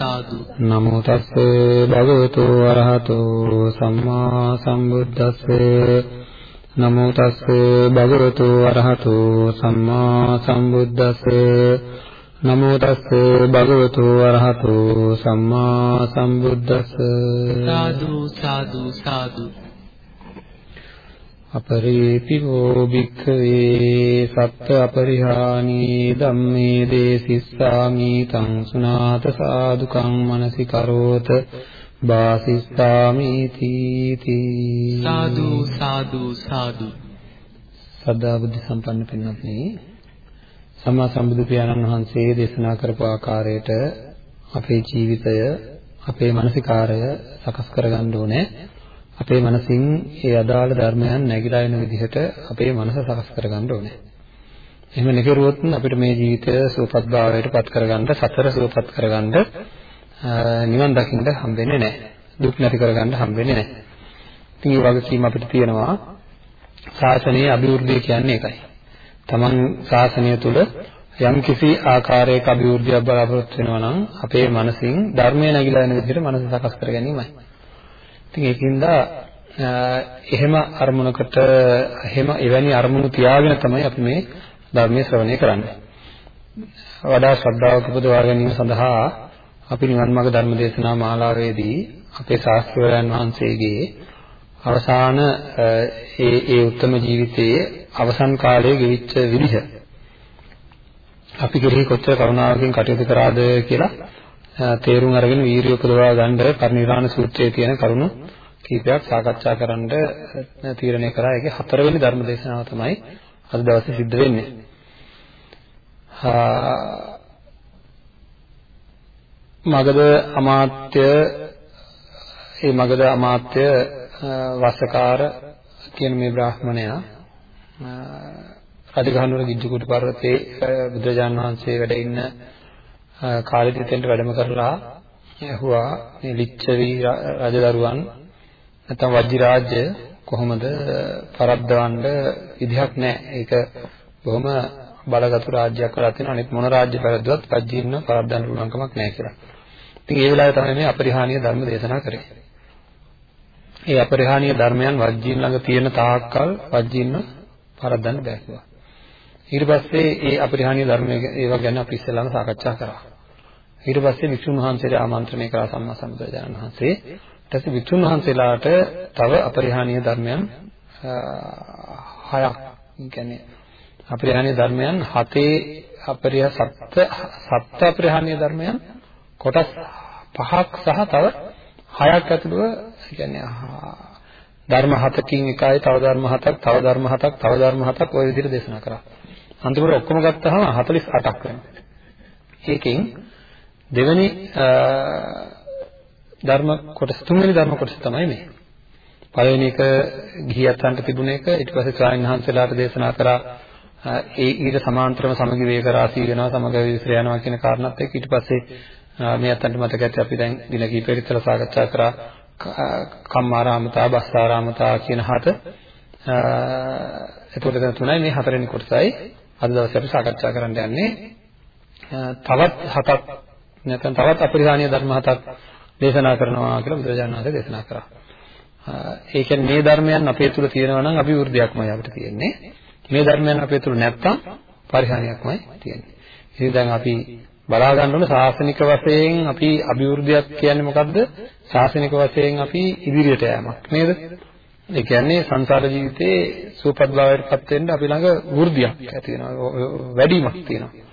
සාදු නමෝ තස්ස භගවතු වරහතෝ සම්මා සම්බුද්දස්ස. නමෝ තස්ස භගවතු වරහතෝ සම්මා සම්බුද්දස්ස. නමෝ තස්ස භගවතු වරහතෝ සම්මා සම්බුද්දස්ස. සාදු සාදු සාදු අපරීතිවෝ භික්ඛවේ සත්ත අපරිහානී ධම්මේ දේසිස්සාමි තං සුනාත සාදුකං මනසි කරෝත වාසිස්සාමි තීති. සාදු සාදු සාදු. සදා බුද්ධ සම්පන්න පින්වත්නි සම්මා සම්බුදු පියාණන් වහන්සේ දේශනා කරපු ආකාරයට අපේ ජීවිතය අපේ මානසිකාරය සකස් කරගන්න ඕනේ අපේ මනසින් ඒ අදාළ ධර්මයන් නැగిලා එන විදිහට අපේ මනස සකස් කරගන්න ඕනේ. එහෙම නැකරුවොත් අපිට මේ ජීවිතය සුවපත් භාවයට පත් කරගන්න, සතර සුවපත් කරගන්න නිවන් දකින්න හම්බෙන්නේ නැහැ. දුක් නැති කරගන්න හම්බෙන්නේ නැහැ. ඉතින් ඒ වගකීම අපිට තියෙනවා ශාසනයේ අභිවෘද්ධිය කියන්නේ ඒකයි. Taman ශාසනය තුල යම් කිසි ආකාරයක අභිවෘද්ධියක් බලාපොරොත්තු වෙනවා නම් අපේ මනසින් ධර්මය නැగిලා එන විදිහට මනස සකස් කර ගැනීමයි. ඉතින් ඒකින්ද එහෙම අරමුණකට එහෙම එවැනි අරමුණු තියාගෙන තමයි අපි මේ ධර්මයේ ශ්‍රවණය කරන්නේ. වඩා ශ්‍රද්ධාවක උපදවා ගැනීම සඳහා අපි නිවන් මාර්ග ධර්ම දේශනා මාලාවේදී අපේ ශාස්ත්‍රවරයන් වහන්සේගේ අවසාන ඒ ඒ උත්තම ජීවිතයේ අවසන් කාලයේ ගෙවිච්ච විදිහ අපි කෙරෙහි කොච්චර කරුණාවකින් කටයුතු කරාද කියලා තේරුම් අරගෙන වීරිය උපදවා ගන්න පරිනිර්වාණ සූත්‍රයේ තියෙන කරුණු කීපයක් සාකච්ඡා කරන්න තීරණය කරා. ඒකේ හතරවෙනි ධර්ම දේශනාව තමයි අද දවසේ සිද්ධ වෙන්නේ. මගධ අමාත්‍ය ඒ මගධ අමාත්‍ය වසකාර කියන මේ බ්‍රාහ්මණයා රජගහනුවර ගිජ්ජුකුට පර්වතයේ බුදුරජාන් වහන්සේ වැඩ ඉන්න කාලෙදි එතෙන්ට වැඩම කරලා ඇහුවා මේ ලිච්ඡවි රජදරුවන් නැත්නම් වජ්ජි රාජ්‍ය කොහොමද පරද්දවන්න විදිහක් නැහැ. ඒක බොහොම බලගත් රාජ්‍යයක් කරලා තියෙනවා. අනිත් මොන රාජ්‍ය පෙරද්දුවත් වජ්ජින්න පරද්දන්න පුළුවන් කමක් නැහැ කියලා. ඉතින් ඒ වෙලාවේ තමයි මේ අපරිහානීය ධර්ම දේශනා කරේ. ඒ අපරිහානීය ධර්මයන් වජ්ජින් ළඟ තියෙන තාක්කල් වජ්ජින්න පරද්දන්න බෑ කිව්වා. ඊට පස්සේ ඒ අපරිහානීය ධර්ම ඒවා ගැන අපි ඉස්සෙල්ලාම සාකච්ඡා කරා. ඊට පස්සේ විසුණු වහන්සේට ආමන්ත්‍රණය කරා සම්මා සම්බුදුරජාණන් වහන්සේ. ඊට පස්සේ විසුණු වහන්සේලාට තව අපරිහානීය ධර්මයන් හයක් කියන්නේ අපරිහානීය ධර්මයන් හතේ අපරිහ සත්‍ය සත්‍ය අපරිහානීය ධර්මයන් කොටස් පහක් සහ තව හයක් ඇතුළුව කියන්නේ ධර්ම හතකින් එකයි තව ධර්ම හතක් තව ධර්ම හතක් තව ධර්ම හතක් ওই විදිහට දේශනා කරා. අන්තිමට ඔක්කොම ගත්තහම 48ක් වෙනවා. ඒකෙන් දෙවෙනි ධර්ම කොටස තුන්වෙනි ධර්ම කොටස තමයි මේ. පළවෙනි එක ගිහියන්ට තිබුණ එක ඊට පස්සේ ස්වාමීන් වහන්සේලාට දේශනා කරා ඒ ඊට සමාන්තරව සමගි වේග රාශී වෙනවා සමග විශ්‍රය යනවා කියන කාරණාත් එක්ක. ඊට පස්සේ මේ අතන්ට මතක ඇති අපි දැන් දින කිහිපෙක ඉතල සාකච්ඡා කරා කම්මාරාමතා බස්සාරාමතා කියන හත. එතකොට දැන් තුනයි මේ හතරෙනි කොටසයි අද දවසේ අපි සාකච්ඡා කරන්න යන්නේ. තවත් හතක් නැත්නම් තවත් අපරිහානීය ධර්ම හතක් දේශනා කරනවා කියලා බුදුරජාණන් වහන්සේ දේශනා කරා. ඒ කියන්නේ මේ ධර්මයන් අපේ තුල තියෙනවා නම් අභිවෘද්ධියක්මයි අපිට තියෙන්නේ. මේ ධර්මයන් අපේ තුල නැත්තම් පරිහානියක්මයි තියෙන්නේ. ඉතින් දැන් අපි බලා ගන්න ඕන ශාසනික වශයෙන් අපි අභිවෘද්ධියක් කියන්නේ මොකද්ද? ශාසනික වශයෙන් අපි ඉදිරියට යෑමක් නේද? ඒ කියන්නේ සංසාර ජීවිතේ සුවපත් භාවයට පත් වෙන්න අපි ළඟ වෘද්ධියක් ඇති වෙනවා. වැඩිමක් තියෙනවා.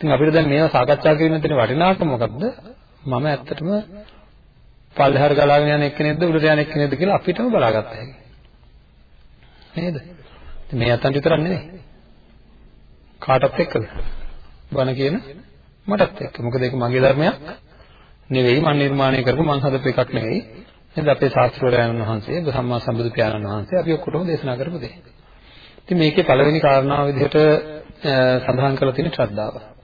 ඉතින් අපිට දැන් මේවා සාකච්ඡා කරන දෙන වටිනාකම මොකද්ද? මම ඇත්තටම පල්ලෙහාර ගලාගෙන යන එක්කෙනෙක්ද උඩට යන එක්කෙනෙක්ද කියලා අපිටම බලාගත්ත හැකි. නේද? මේ අතන් විතරක් නෙවෙයි. කාටත් එක්කද? බණ කියන මටත් එක්ක. මොකද ඒක මගේ ධර්මයක් නෙවෙයි මම නිර්මාණය කරපු මං හදපු එකක් නෙවෙයි. නේද අපේ ශාස්ත්‍රවරයන් වහන්සේ සම්මා සම්බුදු පියාණන් වහන්සේ අපි ඔක්කොටම දේශනා කරපු දේ. ඉතින් මේකේ පළවෙනි කාරණාව විදිහට සඳහන් කරලා තියෙන ශ්‍රද්ධාව.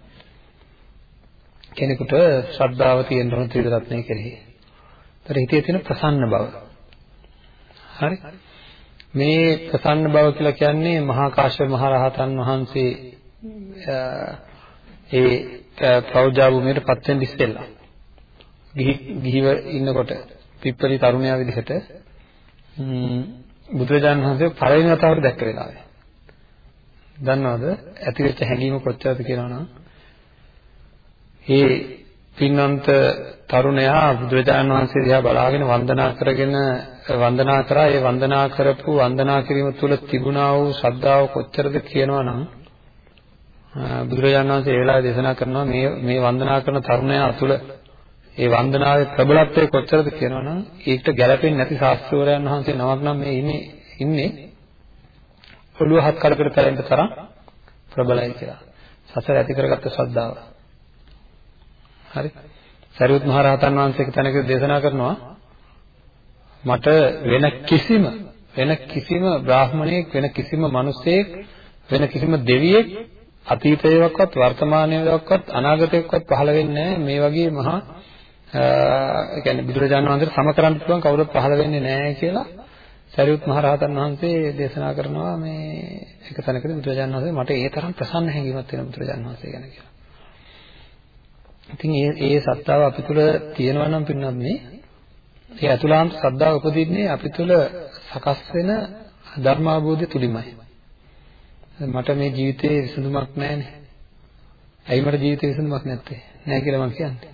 කෙනෙකුට ශ්‍රද්ධාව තියෙන්න ඕන ත්‍රිවිධ රත්නය කෙරෙහි. ඒතර හිතේ තියෙන ප්‍රසන්න බව. හරි. මේ ප්‍රසන්න බව කියලා කියන්නේ මහා කාශ්‍යප මහ රහතන් වහන්සේ ඒ ප්‍රෞජා භූමියට පත් වෙන්න ඉස්සෙල්ලා ගිහි ගිහිව ඉන්නකොට පිප්පලි තරුණයා විදිහට බුදුරජාණන් වහන්සේ පළවෙනි වතාවට දැක්ක වෙලාවේ දන්නවද ඇතිවෙච්ච හැඟීම කොච්චරද කියනවා නම් ඒ පින්නන්ත තරුණයා බුදුරජාණන් වහන්සේ දිහා බලාගෙන වන්දනා කරගෙන වන්දනා කරා ඒ වන්දනා කරපු වන්දනා කිරීම තුළ තිබුණා වූ ශ්‍රද්ධාව කොච්චරද කියනවා නම් බුදුරජාණන් වහන්සේ ඒ වෙලාවේ දේශනා කරනවා මේ මේ වන්දනා කරන තරුණයා තුළ ඒ වන්දනාවේ ප්‍රබලත්වය කොච්චරද කියනවා නම් ඒකට ගැළපෙන්නේ නැති ශාස්ත්‍රවරයන් වහන්සේ නමක් නම් මේ ඉන්නේ ඉන්නේ ඔළුව හත් කඩකට පැලෙන්න තරම් ප්‍රබලයි කියලා. සසර ඇති කරගත්ත ශ්‍රද්ධාව. හරි. සරියුත් මහ රහතන් වහන්සේ තැනක දේශනා කරනවා මට වෙන කිසිම වෙන කිසිම බ්‍රාහමණයෙක් වෙන කිසිම මිනිසෙක් වෙන කිසිම දෙවියෙක් අතීතයේවත් වර්තමානයේවත් අනාගතයේවත් පහළ වෙන්නේ මේ වගේ මහා ඒ කියන්නේ බුදුරජාණන් වහන්සේට සම කරන්න පුළුවන් කවුරුත් පහළ වෙන්නේ නැහැ කියලා සරියුත් මහ රහතන් වහන්සේ දේශනා කරනවා මේ එක තැනකදී බුදුරජාණන් වහන්සේ මට ඒ තරම් ප්‍රසන්න හැඟීමක් තියෙනවා බුදුරජාණන් වහන්සේ ගැන කියලා. ඉතින් ඒ ඒ සත්‍තාව අපි තුළ තියෙනවා නම් පින්නත් මේ ඒ අතුලාන්ත ශ්‍රද්ධාව උපදින්නේ අපි තුළ සකස් වෙන ධර්මාභෝධය තුලින්මයි. මට මේ ජීවිතේ විසඳුමක් නැහැනේ. ඇයි මට ජීවිතේ විසඳුමක් නැත්තේ? නැහැ කියලා මම කියන්නේ.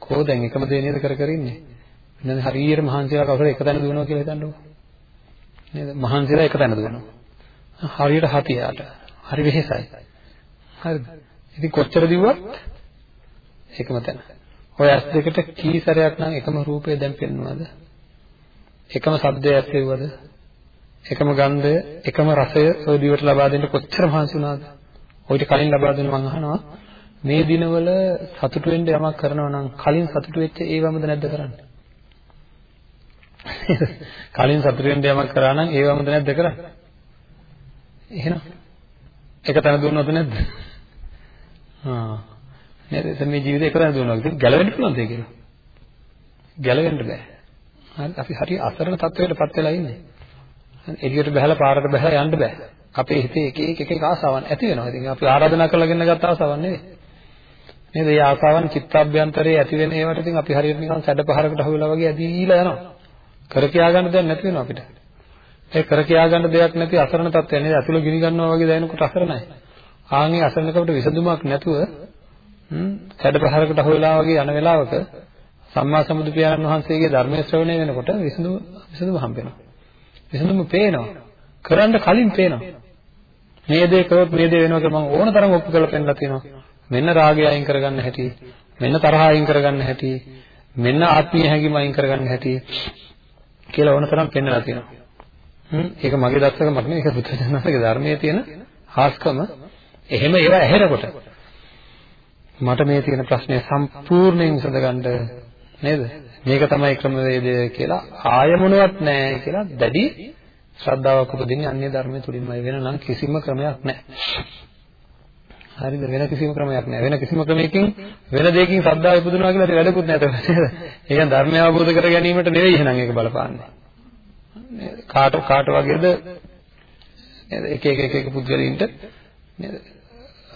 කොහො දැන් එකම දේ නේද කර කර ඉන්නේ? නේද හරියට මහන්සිලා කවුරු එක තැන දුවනවා කියලා හිතන්නකෝ. නේද? මහන්සිලා එක තැන දුවනවා. හරියට හතියට. හරි වෙහෙසයි. හරිද? ඉතින් කොච්චර දිව්වත් එකම තැන. ඔය ඇස් දෙකට කී සැරයක් නම් එකම රූපය දැන් පෙන්වනවද? එකම ශබ්දය ඇසෙව්වද? එකම ගන්ධය, එකම රසය ඔය දිවට ලබා දෙන්න කොච්චර මහන්සි වුණාද? ඔයිට කලින් ලබා දුන්න මම අහනවා මේ දිනවල සතුටු වෙන්න යමක් කරනවා නම් කලින් සතුටු වෙච්ච ඒවමද නැද්ද කරන්නේ? කලින් සතුටු වෙන්න යමක් කරා නම් ඒවමද නැද්ද කරන්නේ? එහෙනම් එක තැන දුන්නවද නැද්ද? ආ නේද? එතන මේ ජීවිතේ එක තැන දුන්නා. ඉතින් ගැලවෙන්න පුළුවන්ද ඒක? ගැලවෙන්න බෑ. හරි අපි හරි අසරණ තත්වයකටපත් වෙලා ඉන්නේ. එළියට බහලා පාරට බහලා යන්න බෑ. අපේ හිතේ එක එක එක එක ආසාවන් ඇති වෙනවා. ඉතින් අපි ආරාධනා කරලා ගෙන ගත්ත ආසාවන් නෙවෙයි. නේද? මේ ආසාවන් චිත්තාභ්‍යන්තරයේ ඇති වෙන ඒවට ඉතින් අපි හරියට නිකන් සැඩ පහරකට අහු වෙලා වගේ ඇදීලා යනවා. කර කියා ගන්න දෙයක් නැති වෙනවා අපිට. ඒ කර කියා ගන්න දෙයක් නැති අසරණ තත්ත්වය නේද? අතුල ගිනි ගන්නවා වගේ දැනෙනකොට අසරණයි. ආන්ගේ අසරණකමට විසඳුමක් නැතුව හ්ම් සැඩ පහරකට අහු වෙලා වගේ යන වෙලාවක සම්මා සම්බුදු පියාණන් වහන්සේගේ ධර්මයේ ශ්‍රවණය වෙනකොට විසඳුම විසඳුම හම්බ වෙනවා. විසඳුම පේනවා. කරන්න කලින් පේනවා. මේ දේ කරොත් මේ දේ වෙනවා කියලා මම ඕන තරම් ඔප්පු කරලා පෙන්නලා තියෙනවා. මෙන්න රාගය අයින් කරගන්න හැටි, මෙන්න තරහ අයින් කරගන්න හැටි, මෙන්න ආත්මීය හැඟීම අයින් කරගන්න හැටි කියලා ඕන තරම් පෙන්නලා තියෙනවා. හ්ම් ඒක මගේ දක්ෂකමක් නෙවෙයි ඒක බුදුසසුනගේ ධර්මයේ තියෙන හාස්කම. එහෙම ඒවා ඇහෙනකොට මට මේ තියෙන ප්‍රශ්නය සම්පූර්ණයෙන් විසඳගන්න නේද? මේක තමයි ක්‍රමවේදය කියලා ආය මොනවත් නැහැ කියලා දැඩි ශ්‍රද්ධාවක් උපදින්නේ අන්‍ය ධර්මයේ තුලින්මයි වෙන නම් කිසිම ක්‍රමයක් නැහැ. හරිද වෙන කිසිම ක්‍රමයක් නැහැ. වෙන කිසිම ක්‍රමයකින් වෙන දෙයකින් ශ්‍රද්ධාව ඉපදුනවා කියලා ඒක වැඩකුත් නැත නේද? ඒක ධර්මය අවබෝධ කර ගැනීමට නෙවෙයි එහෙනම් ඒක බලපාන්නේ. කාට කාට වගේද නේද? එක එක එක එක පුද්ගලයින්ට නේද?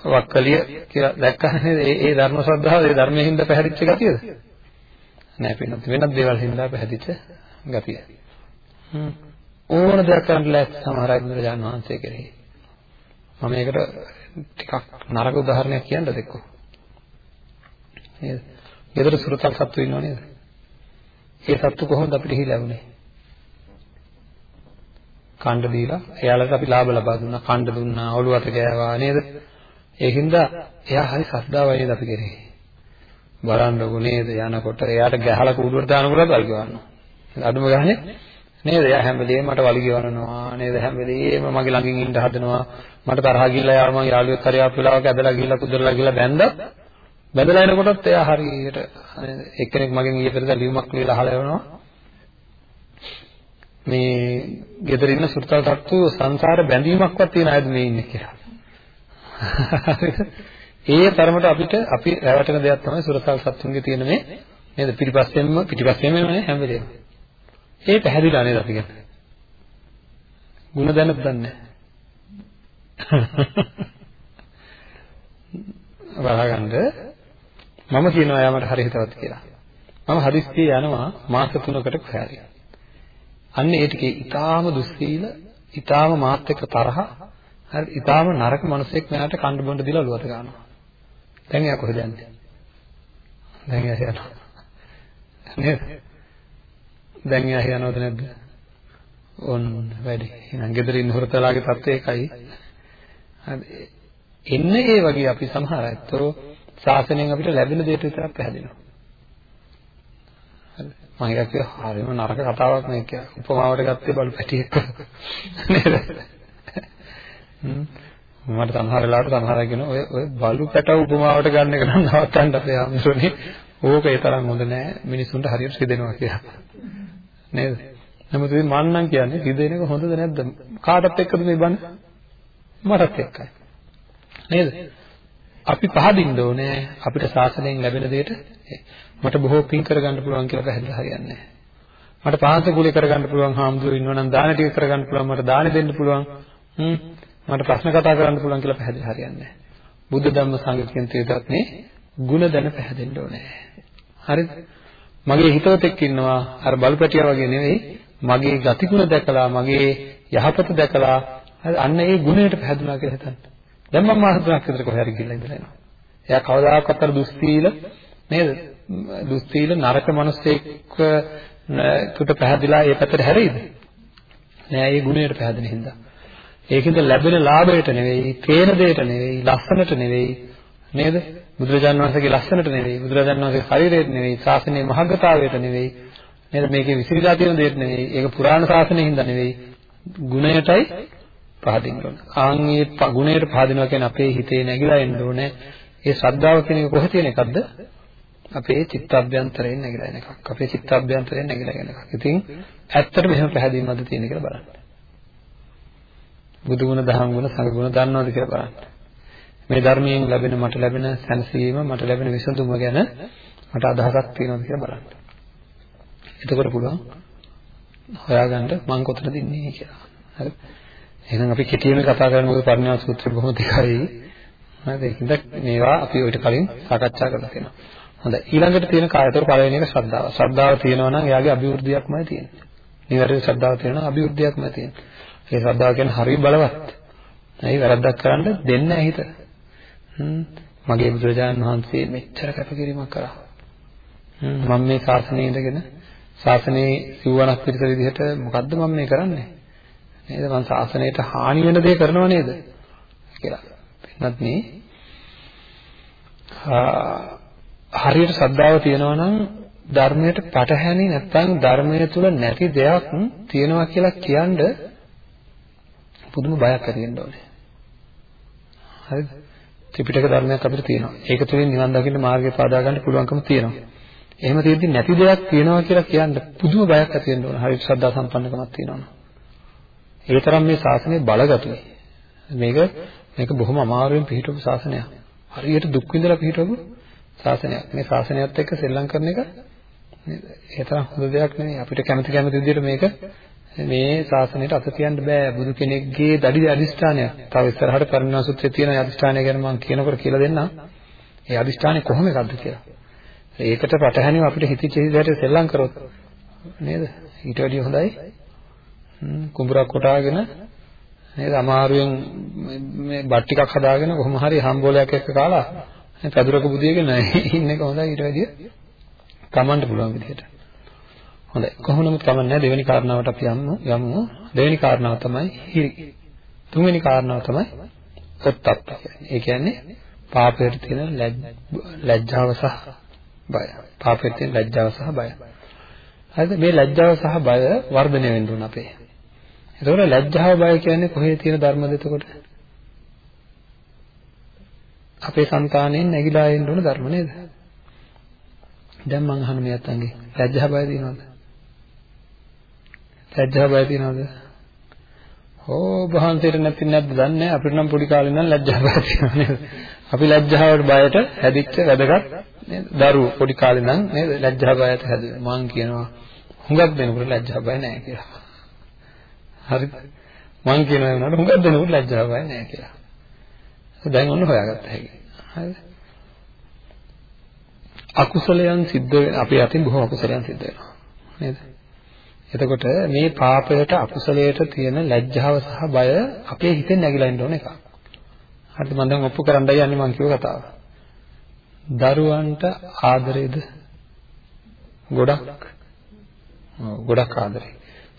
වක්කලිය කියලා දැක්කම නේද? ඒ ඒ ධර්ම ශ්‍රද්ධාව ඒ ධර්මයෙන් හින්දා පැහැදිච්ච ගතියද? නෑ පින්නත් වෙනත් දේවල් හින්දා පැහැදිච්ච ගතිය. හ්ම් ඕන දෙයක් කරන්න ලෑස්ති සමහර අය බුදුරජාණන් වහන්සේ කෙරෙහි. මම මේකට ටිකක් නරක උදාහරණයක් කියන්නද එක්කෝ. නේද? ගෙදර සුරතල් සත්තු ඉන්නව නේද? ඒ සත්තු කොහොමද අපිට හිලා වුනේ? කණ්ඩ දීලා එයාලට අපි ලාභ ලබා දුන්නා, කණ්ඩ දුන්නා, ඔළුව අත ගෑවා නේද? ඒකින්ද එයා හරි ශ්‍රද්ධාවයි නේද අපි කෙරෙහි. බලන්නකො නේද යනකොට එයාට ගැහලා කූඩුවට දානකොටත් වල් ගෙවන්නවා. අඩුම ගානේ නේද? එයා හැම වෙලේම මට වලි ගෙවනවා නේද? හැම වෙලේම මගේ ළඟින් ඉන්න හදනවා. මට තරහ ගිහිල්ලා යාර මං යාළුවෙක් හරි ආපු වෙලාවක ඇදලා ගිහිල්ලා කුදරලා ගිහිල්ලා බැන්දත් බැඳලා එනකොටත් එයා හරියට එක්කෙනෙක් මගෙන් ඊයේ පෙරේද ලියුමක් ලියලා අහලා යවනවා මේ ගෙදර ඉන්න සුර්තල් තත්තු සංසාර බැඳීමක්වත් තියෙන අයද මේ ඉන්නේ කියලා. ඒ තරමට අපිට අපි රැවටෙන දෙයක් තමයි සුරතල් සත්තුන්ගේ තියෙන මේ නේද පිටිපස්සෙන්ම පිටිපස්සෙන්ම නේ හැම වෙලේම. ඒ පැහැදිලා නේද අපි කියන්නේ. ಗುಣ දැනත් දන්නේ වහගන්න මම කියනවා යාමට හරි හිතවත් කියලා. මම හදිස්සියේ යනවා මාස 3කට කොහරි. අන්න ඒ ටිකේ ඊටාම දුස්සීල, ඊටාම මාත් එක්ක තරහ, හරි ඊටාම නරක මිනිසෙක් මෙයාට කණ්ඩ බොණ්ඩ දීලා ඔලුවට ගන්නවා. දැන් එයා කොහෙද යන්නේ? දැන් එයා යනවා. නේද? දැන් එයා යනවද නැද්ද? ඕන්න වැඩි. එහෙනම් ගෙදර ඉන්න හොරතලාගේ තත්ත්වය ඒකයි. හරි. එන්නේ ඒ වගේ අපි සමහර අයත්ෝ ශාසනයෙන් අපිට ලැබෙන දේට විතරක් පැහැදිනවා. හරි. මම ඒක කිව්වා හරිම නරක කතාවක් මේක කියලා. උපමාවට ගත්තේ බලු පැටියෙක් නේද? මට සමහර වෙලාවට සමහර අය කියන ඔය ඔය බලු පැටව උපමාවට ගන්න එක නම් නවත්තන්න අපේ ආමතුනේ. ඕක ඒ තරම් හොඳ නෑ මිනිසුන්ට හරියට සිදෙනවා කියලා. නේද? නමුත් මේ මන් නම් කියන්නේ සිදෙන එක හොඳද නැද්ද? කාටත් එක්කද මේ බණ? මටත් එක්කයි. නේද? අපි පහදින්න ඕනේ අපිට ශාසනයෙන් ලැබෙන දෙයට මට බොහෝ පින් කරගන්න පුළුවන් කියලා පැහැදිලි හරියන්නේ නැහැ. මට පාංශ කුලේ කරගන්න පුළුවන් හාමුදුරුවෝ ඉන්නවනම් දාන ටික කරගන්න පුළුවන් මට දාන දෙන්න පුළුවන්. හ්ම් මට ප්‍රශ්න කතා කරන්න පුළුවන් කියලා පැහැදිලි හරියන්නේ නැහැ. බුද්ධ ධම්ම සංඝ කියන තේදත් මේ ಗುಣ දැන පැහැදෙන්න ඕනේ. හරිද? මගේ හිතවතෙක් ඉන්නවා අර බලපැටියා වගේ නෙවෙයි මගේ ගතිගුණ දැකලා මගේ යහපත දැකලා අන්න ඒ ගුණයට පැහැදුනා කියලා හිතන්න. දැන් මම මාස තුනක් විතර කොහේ හරි ගිහලා ඉඳලා එනවා. එයා කවදාකවත් අර දුස්සීල නේද? දුස්සීල නරක මිනිස්සෙක් කට පැහැදිලා ඒ පැත්තට හැරෙයිද? නෑ ඒ ගුණයට පැහැදෙන හින්දා. ඒකෙන්ද ලැබෙන ලාභයට නෙවෙයි, පේන දෙයට නෙවෙයි, ලස්සනට නෙවෙයි නේද? බුදුරජාන් වහන්සේගේ ලස්සනට නෙවෙයි, බුදුරජාන් වහන්සේගේ ශරීරයට නෙවෙයි, ශාසනයේ මහඟතාවයට නෙවෙයි, නේද? මේකේ විසිරීලා තියෙන දෙයක් නෙවෙයි, ඒක පුරාණ ශාසනයේ හින්දා නෙවෙයි, ගුණයටයි පහදින්න ඕන. ආන්ගේ ගුණයට පහදිනවා කියන්නේ අපේ හිතේ නැగిලා එන්න ඕනේ. ඒ ශ්‍රද්ධාව කියන එක කොහේ තියෙන එකක්ද? අපේ චිත්තාභ්‍යන්තරයෙන් නැగిලා එන එකක්. අපේ චිත්තාභ්‍යන්තරයෙන් නැగిලා එන එකක්. ඉතින් ඇත්තටම එහෙම පැහැදිලිවද තියෙන කියලා බලන්න. බුදු ගුණ, දහම් ගුණ, සංඝ ගුණ දන්නවද කියලා බලන්න. මේ ධර්මයෙන් ලැබෙන මට ලැබෙන සැනසීම, මට ලැබෙන විසඳුම ගැන මට අදහසක් තියෙනවද කියලා බලන්න. එතකොට පුළුවන් හොයාගන්න මං කොතනද ඉන්නේ කියලා. හරි. එහෙනම් අපි කෙටියෙන් කතා කරන මොකද පරිණාම සූත්‍රය බොහොම දිගයි. හරිද? ඒකින්ද මේවා අපි ඔයිට කලින් සාකච්ඡා කරලා තියෙනවා. හොඳයි. ඊළඟට තියෙන කායතර පළවෙනි එක ශ්‍රද්ධාව. ශ්‍රද්ධාව තියෙනවා නම් එයාගේ අභිවෘද්ධියක්මයි තියෙන්නේ. නිවැරදි ශ්‍රද්ධාව තියෙනවා නම් අභිවෘද්ධියක්මයි තියෙන්නේ. ඒ ශ්‍රද්ධාව කියන්නේ හරි බලවත්. ඇයි වැරද්දක් කරන්න දෙන්නේ නැහැ හිත. හ්ම් මගේ බුදුරජාණන් වහන්සේ මෙච්චර කැපකිරීමක් කරා. මම මේ ශාසනයේ ඉඳගෙන ශාසනයේ සිවණක් පිළිස විදිහට මොකද්ද මම මේ කරන්නේ? නේද? මං ශාසනයට හානි වෙන දේ කරනව නේද? කියලා. පින්නත් මේ හරියට ශ්‍රද්ධාව තියෙනවා නම් ධර්මයට පටහැනි නැත්නම් ධර්මයේ තුල නැති දෙයක් තියෙනවා කියලා කියන්න පුදුම බයක් ඇති වෙන්න ඕනේ. හරිද? ත්‍රිපිටක ධර්මයක් අපිට තියෙනවා. ඒක තුළින් නිවන් දකින්න මාර්ගය පාදා ගන්න පුළුවන්කම තියෙනවා. එහෙම තියෙද්දි නැති දෙයක් තියෙනවා කියලා කියන්න පුදුම බයක් ඇති වෙන්න ඕන. හරියට ශ්‍රද්ධා සම්පන්නකමක් තියෙනවා. ඒ තරම් මේ ශාසනය බලගතුයි. මේක මේක බොහොම අමාරුවෙන් පිළිහිටපු ශාසනයක්. හරියට දුක් විඳලා පිළිහිටපු ශාසනයක්. මේ ශාසනයත් එක්ක සෙල්ලම් කරන එක නේද? ඒ තරම් හොඳ දෙයක් නෙවෙයි. අපිට කැමති කැමති විදිහට මේක මේ ශාසනයට අත තියන්න බෑ. බුදු කෙනෙක්ගේ දැඩි අදිෂ්ඨානයක්. තව ඉස්සරහට පරිණාම සූත්‍රයේ තියෙන අදිෂ්ඨානය ගැන මම කියනකොට කියලා දෙන්නම්. ඒ අදිෂ්ඨානය කොහොම එකක්ද කියලා. ඒකට පටහැනිව අපිට හිතිච්ච විදිහට සෙල්ලම් කරොත් නේද? ඊට වැඩිය හොඳයි කුඹුරක් කොටාගෙන නේද අමාරුවෙන් මේ බත් ටිකක් හදාගෙන කොහොම හරි හම්බෝලයක් එක්ක කාලා පැදුරක බුදියගෙන ඉන්න එක හොඳයි ඊට වැඩිය කමන්න පුළුවන් විදිහට හොඳයි. කොහොම නමුත් කමන්නේ දෙවෙනි කාරණාවට අපි යමු. යමු. දෙවෙනි කාරණාව තමයි හිරි. තුන්වෙනි කාරණාව තමයි ඔත්තප්ප ඒ කියන්නේ පාපයට තියෙන ලැජ්ජාව සහ බය. පාපයට තියෙන ලැජ්ජාව සහ බය. හරිද? මේ ලැජ්ජාව සහ බය වර්ධනය වෙන්න ඕන අපේ. එතකොට ලැජ්ජාව බය කියන්නේ කොහේ තියෙන ධර්මද එතකොට? අපේ సంతාණයෙන් නැగిලා එන්න ඕන ධර්ම නේද? දැන් මං අහන මේ අතංගේ ලැජ්ජා බය තියෙනවද? ලැජ්ජා බය තියනවද? ඕ වහන්සේට නැති නැද්ද දන්නේ අපිට නම් පොඩි කාලේ ඉඳන් ලැජ්ජා බය තියෙනවා නේද? අපි ලැජ්ජාවට බයට හැදිච්ච වැදගත් නේද? දරුවෝ පොඩි කාලේ ඉඳන් නේද ලැජ්ජා බයට හැදුවේ. මං කියනවා හුඟක් දෙනකොට ලැජ්ජා බය නැහැ කියලා. හරිද? මං කියනවා නේද හුඟක් දෙනකොට ලැජ්ජා බය නැහැ කියලා. දැන් ඔන්න හොයාගත්ත හැකි. හරිද? අකුසලයන් සිද්ධ වෙන අපේ අතින් බොහෝ අකුසලයන් සිද්ධ වෙනවා. නේද? එතකොට මේ පාපයට අකුසලයට තියෙන ලැජ්ජාව සහ බය අපේ හිතෙන් නැగిලා ඉන්න ඕන එකක්. හරිද මම දැන් ඔප්පු කරන්නයි යන්නේ මම කියව කතාව. දරුවන්ට ආදරේද? ගොඩක්. ඔව් ගොඩක් ආදරේ.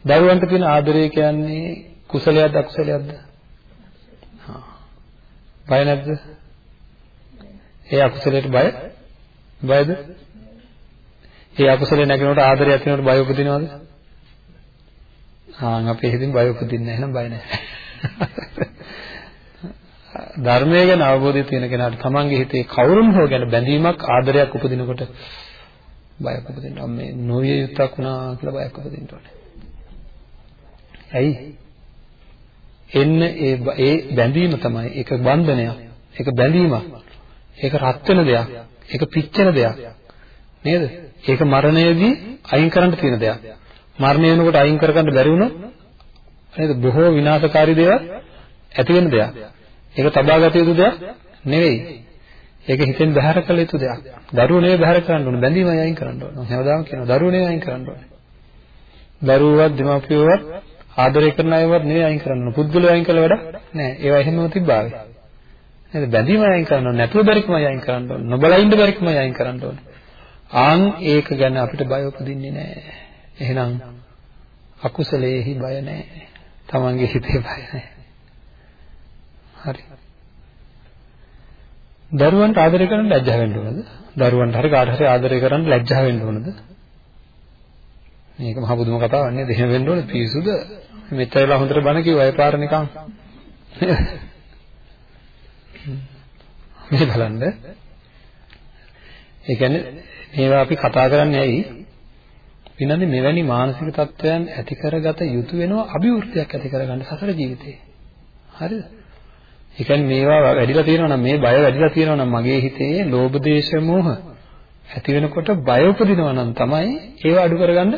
දරුවන්ට තියෙන ආදරය කියන්නේ කුසලයක්ද අකුසලයක්ද? හා. බය නැද්ද? ඒ අකුසලයට බය? බයද? ඒ අකුසලේ නැගෙනකොට ආදරය ඇති වෙනකොට බය උපදිනවද? ආන් අපේ හිතින් බය උපදින්නේ නැහැ නම් බය නැහැ. ධර්මය ගැන අවබෝධය තියෙන කෙනාට තමන්ගේ හිතේ කවුරුන් හෝ ගැන බැඳීමක් ආදරයක් උපදිනකොට බයක් උපදිනවා. මේ නොවිය යුත්තක් වුණා කියලා බයක් උපදින්න ඕනේ. ඇයි? එන්න ඒ ඒ බැඳීම තමයි ඒක බන්ධනයක්. ඒක බැඳීමක්. ඒක රත් වෙන දෙයක්. ඒක පිච්චෙන දෙයක්. නේද? ඒක මරණයේදී අයින් කරන්න තියෙන දෙයක්. මරණය වෙනකොට අයින් කරගන්න බැරි වුණොත් නේද? බොහෝ විනාශකාරී දේවල් ඇති වෙන දෙයක්. ඒක තබාගත යුතු දෙයක් නෙවෙයි. ඒක හිතෙන් බැහැර කළ යුතු දෙයක්. දරුවෝ නෙවෙයි බැහැර කරන්න ඕනේ. බැඳීමයි අයින් කරන්න ඕනේ. හැමදාම කියනවා දරුවෝ නෙවෙයි අයින් කරන්න ඕනේ. දරුවෝවත් දෙමාපියෝවත් ආදරය කරන අයවත් නෙවෙයි අයින් කරන්න ඕනේ. පුද්ගලයෝ අයින් කළ වැඩ නෑ. ඒවා එහෙමම තිබ්බාවේ. නේද? බැඳීමයි අයින් කරන්න ඕනේ. නැතුව බැරිකමයි අයින් කරන්න ඕනේ. නොබලා ඉන්න බැරිකමයි අයින් කරන්න ඕනේ. ආන් ඒක ගැන අපිට බය උපදින්නේ නෑ. එහෙනම් අකුසලයේහි බය නෑ. තමන්ගේ හිතේ බය නෑ. හරි. දරුවන්ට ආදරය කරන්න ලැජ්ජා වෙන්න ඕනද? දරුවන්ට හරි කාට හරි ආදරය කරන්න ලැජ්ජා වෙන්න ඕනද? මේක මහ බුදුම කතාවක් නේද? එහෙම වෙන්න ඕනේ පිසුද? මෙච්චරලා හොඳට බණ කිව්වා ඒ පාර නිකන්. මේ බලන්න. ඒ කියන්නේ මේවා අපි කතා කරන්නේ ඇයි? පින්නන්නේ මෙවැනි මානසික තත්ත්වයන් ඇති කරගත යුතු වෙනවා අභිවෘද්ධියක් ඇති කරගන්න සසර ජීවිතේ. හරිද? ඒ කියන්නේ මේවා වැඩිලා තියෙනවා නම් මේ බය වැඩිලා තියෙනවා නම් මගේ හිතේ ලෝභ දේශ මොහ ඇති වෙනකොට බය උපදිනවා නම් තමයි ඒව අඩු කරගන්න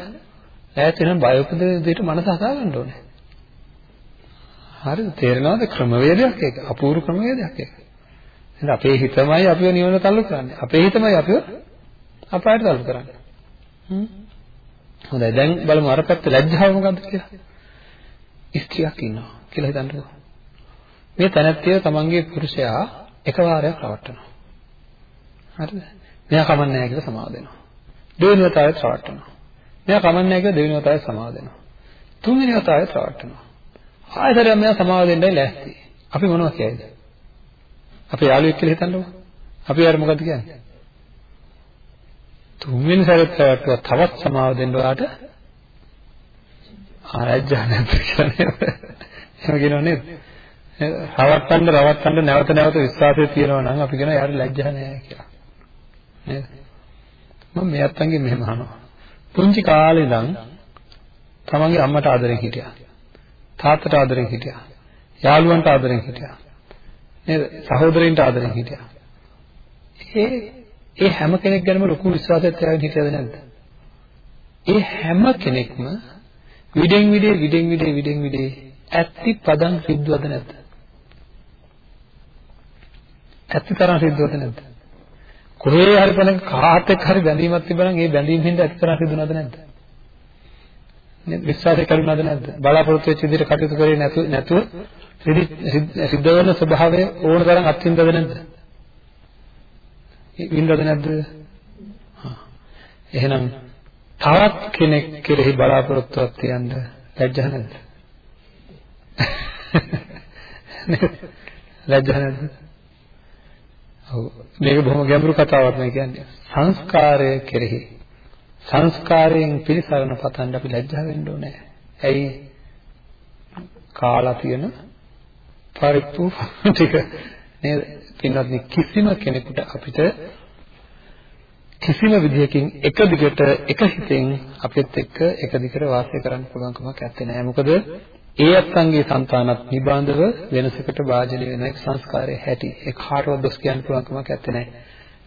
ඈත වෙන බය උපදින විදිහට මනස හදා ගන්න ඕනේ. හරිද? තේරෙනවද? ක්‍රමවේදයක් ඒක. අපූර්ව ක්‍රමවේදයක් ඒක. එහෙනම් අපේ හිතමයි අපිව නිවන තල්ලු කරන්නේ. අපේ හිතමයි අපිව අපායට තල්ලු කරන්නේ. හ්ම්. හොඳයි. දැන් බලමු අර පැත්ත ලැජ්ජාව මොකද්ද කියලා. ස්ත්‍රියක් ඉන්නවා කියලා හිතන්නකෝ. මේ තැනැත්තිය තමන්ගේ පුරුෂයා එකවරයක් රවට්ටනවා. හරිද? මෙයා කමන්නේ නැහැ කියලා සමාව දෙනවා. දෙවෙනි වතාවෙත් රවට්ටනවා. මෙයා කමන්නේ නැහැ කියලා දෙවෙනි වතාවෙත් සමාව දෙනවා. තුන්වෙනි වතාවෙත් රවට්ටනවා. ආයෙත් මෙයා සමාව දෙන්නයි ලෑස්ති. අපි මොනවද කියයිද? අපි යාළුවෙක් කියලා හිතන්නකෝ. අපි යාර මොකද්ද කියන්නේ? තුන්වෙනි සැරේත් රවට්ටුවා තවත් සමාව දෙන්න ඔයාට ආරජ්ජා නැද්ද කියලා නේද? එහෙම කියනව නේද? රවට්ටන්න රවට්ටන්න නැවත නැවත විශ්වාසය තියෙනවා නම් අපි කියන යාර ලැජ්ජා නෑ කියලා. නේද? මම මේ අත්තන්ගෙන් මෙහෙම අහනවා. පුංචි කාලේ ඉඳන් තමන්ගේ අම්මට ආදරෙන් හිටියා. තාත්තට ආදරෙන් හිටියා. යාළුවන්ට ආදරෙන් හිටියා. නේද? සහෝදරයින්ට ආදරෙන් හිටියා. ඒ ඒ හැම කෙනෙක් ගැනම ලොකු විශ්වාසයක් තියාගෙන හිටියද නැද්ද? ඒ හැම කෙනෙක්ම විඩෙන් විඩේ විඩෙන් විඩේ විඩෙන් විඩේ ඇත්ති පදන් සිද්ධවද නැද්ද? ඇත්තතරම් සිද්ධවද නැද්ද? කොහේ හරි පණ කාට එක්ක හරි බැඳීමක් තිබුණා නම් ඒ බැඳීම හින්දා ඇත්තතරම් සිදුනද නැද්ද? නේද? විශ්වාසය කරුණාද නැද්ද? බලාපොරොත්තු වෙච්ච විදිහට කටයුතු කරේ නැතුව නැතුව සිද්ධ වෙන ස්වභාවය ඕන තරම් අත්විඳද නැද්ද? විඳද නැද්ද? එහෙනම් තවත් කෙනෙක් කෙරෙහි බලාපොරොත්තුවක් තියන්න ලැජ්ජා නැද්ද? ලැජ්ජා නැද්ද? ඔව් මේක බොහොම ගැඹුරු කතාවක් මේ කියන්නේ සංස්කාරය කෙරෙහි සංස්කාරයෙන් පිළිසරණ පතන්න අපි ලැජ්ජා වෙන්න ඕනේ. ඇයි? කාලා තියෙන පරිප්පු ටික නේද? පින්වත්නි කිසිම කෙනෙකුට අපිට කිසිම විදිහකින් එක දිගට එක හිතෙන් අපිත් එක්ක එක දිගට වාසය කරන්න පුළුවන් කමක් නැත්තේ නෑ. මොකද ඒ අත්ංගේ సంతානත් නිබඳව වෙනසකට වාජනය වෙන සංස්කාරයේ හැටි. ඒ කාටවත් දොස් කියන්න පුළුවන් කමක් නැත්තේ නෑ.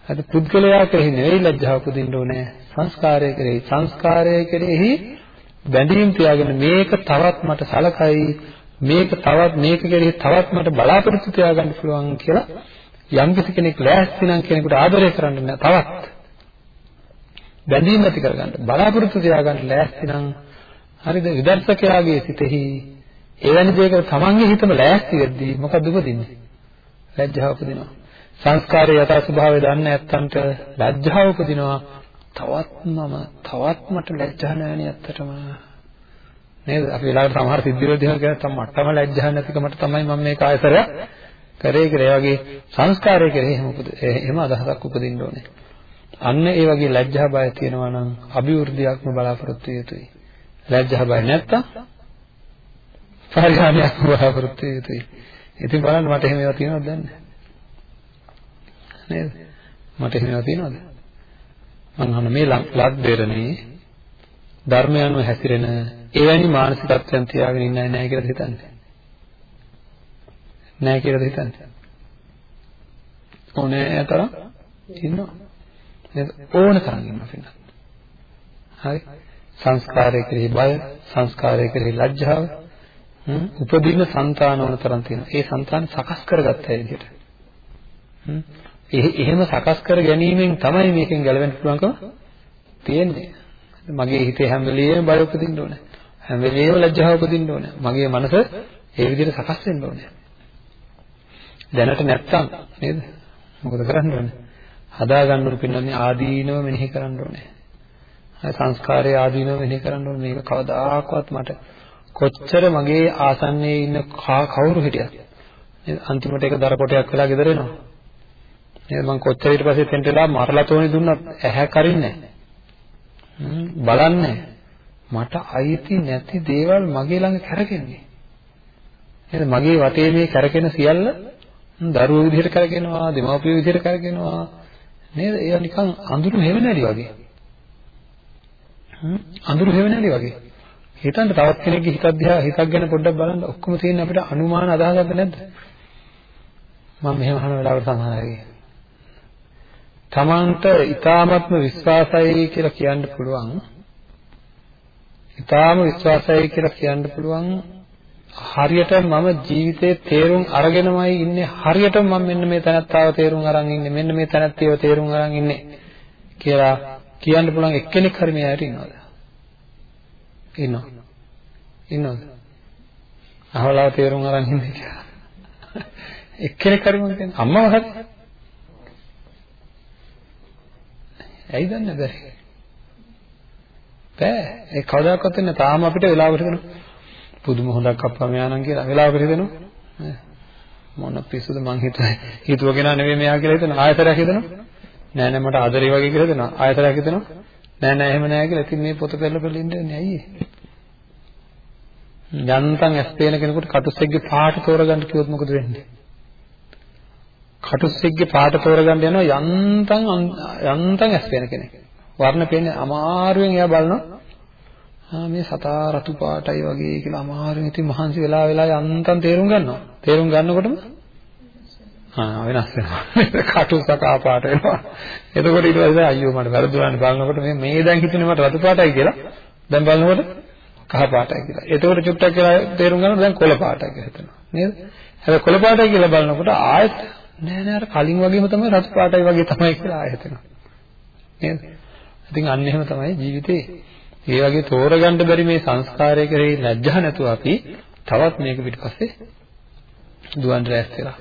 අද පුද්ගලයා කෙරෙහි නෙවෙයි ලැජ්ජාව උපදින්න ඕනේ. සංස්කාරය කෙරෙහි සංස්කාරය කෙරෙහි බැඳීම් තියාගෙන මේක තවත් මට සලකයි මේක තවත් මේක කෙරෙහි තවත් මට බලාපොරොත්තු තියාගන්න පුළුවන් කියලා යම් කෙනෙක් ලෑස්ති නම් කෙනෙකුට ආදරය කරන්න නෑ තවත් බැඳීම් ඇති කරගන්න බලාපොරොත්තු තියාගන්න ලෑස්ති නම් හරිද? විදර්ශකයාගේ සිතෙහි එවැනි දෙයකට තමන්ගේ හිතම ලෑස්ති වෙද්දී මොකද උපදින්නේ? ලැජ්ජාව උපදිනවා. සංස්කාරයේ යථා ස්වභාවය දන්නේ නැත්තන්ට ලැජ්ජාව උපදිනවා. තවත් මම තවත් මට ලැජ්ජා නැණි ඇත්තටම. නේද? අපි වෙලාවට සමහර සිද්ධිවල දිහා කරලා තම මට්ටම ලැජ්ජා නැතිකමට තමයි මම මේක ආයතරයක් කරේ කියලා ඒ වගේ සංස්කාරය කෙරෙහි එහෙම උපද එහෙම අදහසක් උපදින්න ඕනේ අන්න ඒ වගේ ලැජ්ජා බය තියෙනවා නම් අභිවෘද්ධියක්ම බලාපොරොත්තු වෙ යුතුයි ලැජ්ජා බය නැත්තම් පරිහානියක්ම බලාපොරොත්තු වෙ යුතුයි ඉතින් බලන්න මට එහෙම ඒවා තියෙනවද දන්නේ නේද? මට එහෙම ඒවා තියෙනවද? මම අහන මේ ලක් දෙරණේ ධර්මය අනුව හැසිරෙන එවැනි මානසිකත්වයන් තියාගෙන ඉන්නයි නැහැ කියලාද හිතන්නේ? නැහැ කියලාද හිතන්නේ? ඕනේ තරම් ඉන්නවා. ඕන තරම් ඉන්නවා පින්නත්. හරි. සංස්කාරය කෙරෙහි බය, සංස්කාරය කෙරෙහි ලැජ්ජාව, උපදින సంతාන ඕන තරම් තියෙනවා. ඒ సంతාන සකස් කරගත්ත හැටියට. එහෙම සකස් කර ගැනීමෙන් තමයි මේකෙන් ගැලවෙන්න පුළුවන්කම තියෙන්නේ. මගේ හිතේ හැම වෙලෙම බය උපදින්න ඕනේ. හැම වෙලෙම ලැජ්ජාව උපදින්න ඕනේ. මගේ මනස ඒ විදිහට සකස් වෙන්න ඕනේ. දැනට නැත්තම් නේද? මොකද කරන්න ඕනේ? හදා ගන්න උරු පින්නන්නේ ආදීනව මෙනෙහි කරන්න ඕනේ. හරි සංස්කාරයේ ආදීනව මෙනෙහි කරන්න ඕනේ. මේක කවදාකවත් මට කොච්චර මගේ ආසන්නයේ ඉන්න කවුරු හිටියත් අන්තිමට ඒක දරපොටයක් වෙලා ගෙදර එනවා. නේද මං කොච්චර ඊට පස්සේ තෙන්ට වෙලා මරලා තෝනි දුන්නත් ඇහැ කරින්නේ බලන්නේ මට අයිති නැති දේවල් මගේ ළඟ කරගෙන්නේ නේද මගේ වටේ මේ කරගෙන සියල්ල දරුවෝ විදිහට කරගෙනවා දෙමව්පියෝ විදිහට කරගෙනවා. නේද? ඒවා නිකන් අඳුරු හැවෙනලි වගේ. අඳුරු හැවෙනලි වගේ. හිතන්න තවත් කෙනෙක්ගේ හිතක් දිහා හිතක් ගැන පොඩ්ඩක් බලන්න. ඔක්කොම තියෙන අපිට අනුමාන අදහසක්ද නැද්ද? මම මෙහෙම අහන වෙලාවට සමහර අය තමන්ට ඊ타මත්ම විශ්වාසයි කියලා කියන්න පුළුවන්. ඊ타ම විශ්වාසයි කියලා කියන්න පුළුවන් හරියට මම ජීවිතේ තේරුම් අරගෙනමයි ඉන්නේ. හරියට මම මෙන්න මේ තැනත්තාව තේරුම් අරන් ඉන්නේ. මෙන්න මේ තැනත්තේව තේරුම් අරන් ඉන්නේ කියලා කියන්න පුළුවන් එක්කෙනෙක් හරි මේ ඇයට ඉන්නවද? ඉන්නව. ඉන්නවද? අහවලා තේරුම් අරන් ඉන්නේ කියලා. එක්කෙනෙක් හරි මම කියන්නේ අම්මව හරි. ඇයි දන්නේ බැරි? බෑ. ඒ කවදාකවත් වෙන්නේ තාම අපිට වෙලාවකට දෙන පුදුම හොඳක් අප්පා මෙයා නම් කියලා වෙලාවකට හිතෙනවා. මොන පිස්සුද මං හිතුවේ හිතුව කෙනා නෙවෙයි මෙයා කියලා හිතන ආයතරයක් හිතනවා. නෑ නෑ මට ආදරේ වගේ කියලා හිතනවා. ආයතරයක් හිතනවා. නෑ නෑ එහෙම නෑ කියලා. ඉතින් මේ පොත පෙරලා පෙරලා ඉන්නේ ඇයි යන්තම් ඇස් පේන කෙනෙකුට කටුස්සෙක්ගේ පාට තෝරගන්න කිව්වොත් මොකද වෙන්නේ? කටුස්සෙක්ගේ පාට තෝරගන්න යනවා යන්තම් යන්තම් ඇස් පේන කෙනෙක්. වර්ණ පේන්නේ අමාරුවෙන් එයා බලනවා. ආ මේ සතා රතු පාටයි වගේ කියලා අමාරුවෙන් ඉතින් මහන්සි වෙලා වෙලා යන්තම් තේරුම් ගන්නවා. තේරුම් ගන්නකොටම ආ වෙනස් වෙනවා. කටුසකා පාට වෙනවා. එතකොට ඊට පස්සේ අයියෝ මට වැරදුනානේ බලනකොට මේ මේ දැන් හිතුනේ මට රතු පාටයි කියලා. දැන් බලනකොට කහ පාටයි කියලා. එතකොට චුට්ටක් කියලා තේරුම් ගන්නවා දැන් කොළ පාටයි කියලා හිතනවා. නේද? හැබැයි කොළ පාටයි කියලා බලනකොට ආයෙත් නෑ නෑ අර කලින් වගේම තමයි රතු පාටයි වගේ තමයි කියලා ආයෙත් එනවා. නේද? ඉතින් අන්න එහෙම තමයි ජීවිතේ. ඒ වගේ තෝරගන්න බැරි මේ සංස්කාරය කෙරෙහි ලැජ්ජා නැතුව අපි තවත් මේක පිටපස්සේ දුවන් රැස් වෙලා.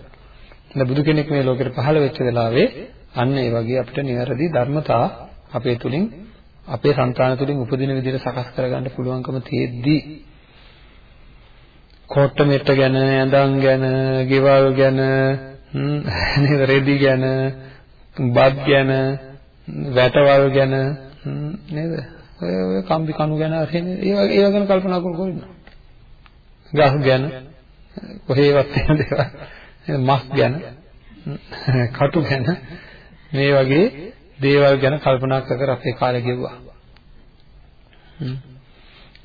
දැන් බුදු කෙනෙක් මේ ලෝකෙට පහළ වෙච්ච වෙලාවේ අන්න ඒ වගේ අපිට නිවැරදි ධර්මතා අපේ තුලින් අපේ సంతాන තුලින් උපදින විදිහට සකස් කරගන්න පුළුවන්කම තියෙද්දි කොට්ට මෙට්ට ගැන, ඇඳන් ගැන, ගෙවල් ගැන, නේද රෙදි ගැන බත් ගැන වැටවල් ගැන නේද ඔය ඔය කම්බි කණු ගැන ඒ වගේ ඒව ගැන කල්පනා කර කර ඉන්නවා ගස් ගැන කොහේවත් තියෙන දේවල් මස් ගැන කටු ගැන මේ වගේ දේවල් ගැන කල්පනා කර අපේ කාලේ ගෙවුවා.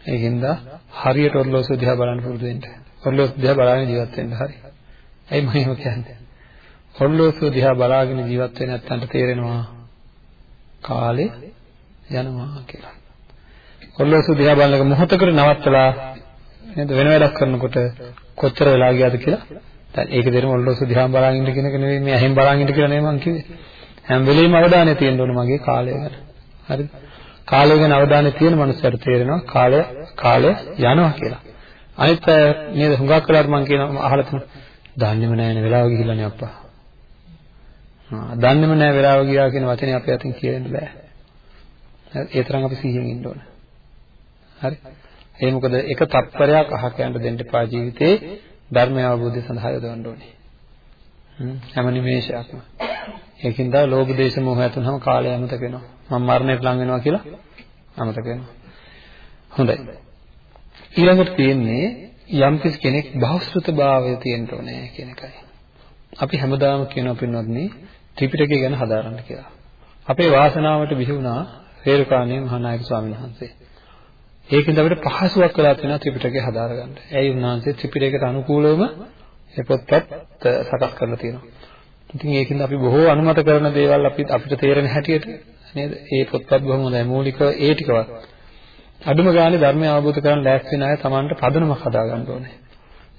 ඒකින්ද හරියට ඔර්ලෝසුව දිහා බලන්න පුරුදු වෙන්න. ඔර්ලෝසුව දිහා බලාගෙන ජීවත් වෙන්න හරි. ඇයි මම එහෙම කියන්නේ? ඔර්ලෝසුව දිහා බලාගෙන ජීවත් වෙන නැත්තන්ට තේරෙනවා කාලේ යනවා කියලා. ඔර්ලෝසුව දිහා බලනක මොහොතකට නවත්තලා නේද? වෙන වැඩක් කරනකොට කොච්චර වෙලා ගියාද කියලා. දැන් ඒක දෙරම ඔල්ලෝසු දිහා බලාගෙන ඉන්න කෙනෙක් නෙවෙයි මේ ඇහෙන් බලාගෙන ඉන්න කියලා නෙවෙයි මං කිව්වේ. හැම වෙලෙම අවධානය තියෙන්න ඕන මගේ කාලය ගැන. හරිද? කාලය ගැන අවධානය තියෙන මනුස්සයට තේරෙනවා කාලය කාලය යනවා කියලා. අනිත් නේද හුඟක් වෙලාවට මං කියනවා අහලා තියෙනවා දන්නේම නැහැ නේ වෙලාව ගිහිල්ලානේ අප්පා. ආ දන්නේම නැහැ වෙලාව ගියා කියන වචනේ අපේ අතින් කියන්න බෑ. ඒ තරම් අපි සිහියෙන් ඉන්න ඕන. හරි ඒ මොකද එක තත්පරයක් අහක යන්න දෙන්න එපා ජීවිතේ ධර්මය අවබෝධය සඳහා යොදවන්න ඕනේ. හැම නිමේෂයක්ම. ඒකින්ද ලෝභ දේශ මොහ ඇතුනම කාලය අමතක වෙනවා. මම මරණයට ලං වෙනවා කියලා අමතක වෙනවා. හොඳයි. ඊළඟට තියෙන්නේ යම් කෙනෙක් බහුශ්‍රතභාවය තියෙන්න ඕනේ කියන එකයි. අපි හැමදාම කියනවා පින්වත්නි ත්‍රිපිටකය ගැන හදාරන්න කියලා. අපේ වාසනාවට බිහි වුණා රේරුකාණේ මහානායක ස්වාමීන් වහන්සේ. ඒකෙන්ද අපිට පහසුවක් වෙලා තියෙනවා ත්‍රිපිටකය හදාරගන්න. ඇයි උන්වහන්සේ ත්‍රිපිටකයට අනුකූලවම මේ පොත්පත් සකස් කරලා තියෙනවා. ඉතින් ඒකෙන්ද අපි බොහෝ අනුමත කරන දේවල් අපි අපිට තේරෙන හැටියට නේද? ඒ පොත්පත් බොහොම හොඳයි. මූලික ඒ ටිකවත්. අඩුම ගානේ ධර්මය අවබෝධ කරගන්න ලෑස්ති වෙන අය Tamanට පදනමක් හදාගන්න ඕනේ.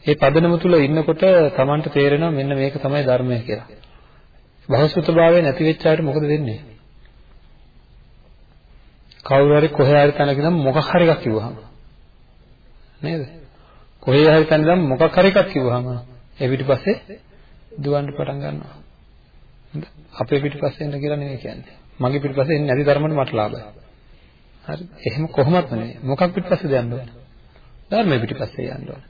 ඒ පදනම තුල ඉන්නකොට Tamanට තේරෙනවා මෙන්න මේක තමයි ධර්මය කියලා. බහුසුතභාවය නැති වෙච්ච අයට මොකද වෙන්නේ? කවුරු හරි කොහේ හරි තැනක ඉඳන් මොකක් හරි එකක් කිව්වහම නේද? කොහේ හරි තැන ඉඳන් මොකක් හරි එකක් කිව්වහම ඒ පිටිපස්සේ දුවන්න පටන් ගන්නවා. අපේ පිටිපස්සේ එන්න කියලා නෙමෙයි කියන්නේ. මගේ පිටිපස්සේ එන්නේ නැති ධර්මවල මට ලාභයි. හරි. එහෙම කොහොමත් නෙමෙයි. මොකක් පිටිපස්සේද යන්න ඕන? ධර්මයේ පිටිපස්සේ යන්න ඕන.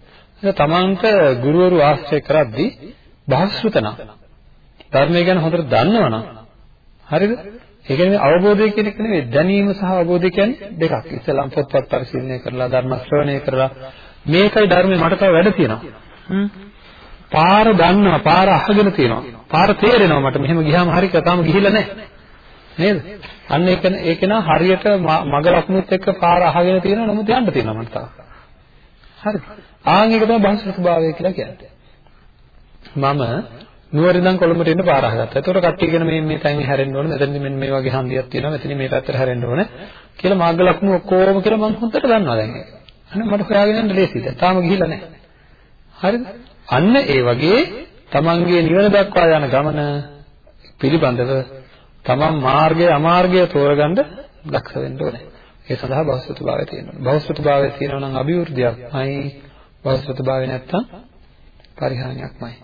ඒක තමන්ට ගුරුවරු ආශ්‍රය කරද්දී බහස්ෘතන ධර්මය ගැන හොඳට දන්නවනම් හරිද? ඒ කියන්නේ අවබෝධය කියන එක නෙවෙයි දැනීම සහ අවබෝධය කියන්නේ දෙකක්. ඉස්සෙල්ලාම පොත්පත් පරිශීලනය කරලා ධර්ම ශ්‍රවණය කරලා මේකයි ධර්මයේ මට තව වැඩ තියෙනවා. පාර දන්නවා, පාර අහගෙන තියෙනවා. පාර තේරෙනවා මට මෙහෙම ගියාම හරි තාම ගිහිල්ලා නැහැ. නේද? අන්න ඒක ඒක නා හරියට මග ලකුණුත් එක්ක පාර අහගෙන තියෙනවා නමුත් යන්න තියෙනවා මට තාම. හරි. ආන් ඒක තමයි බංශ ස්වභාවය කියලා කියන්නේ. මම නුවර ඉඳන් කොළඹට එන්න පාර අහගත්තා. ඒතකොට කට්ටිය කියන මේ මේ තැන් හැරෙන්න ඕනේ. මෙතන මෙන්න මේ වගේ හන්දියක් තියෙනවා. මෙතන මේ පැත්තට හැරෙන්න ඕනේ. කියලා මාර්ග ලක්ෂණ ඔක්කොම කියලා මම හොඳට දන්නවා දැන් ඒක. අනේ මට හොයාගෙන යන්න ලේසියි දැන්. තාම ගිහිල්ලා නැහැ. හරිද? අන්න ඒ වගේ තමන්ගේ නිවන දක්වා යන ගමන පිළිබඳව තමන් මාර්ගය අමාර්ගය තෝරගන්න දක්ෂ වෙන්න ඕනේ. ඒ සඳහා බෞද්ධත්වභාවය තියෙනවා. බෞද්ධත්වභාවය තියෙනවා නම් අභිවෘද්ධියක්මයි. බෞද්ධත්වභාවය නැත්තම් පරිහානියක්මයි.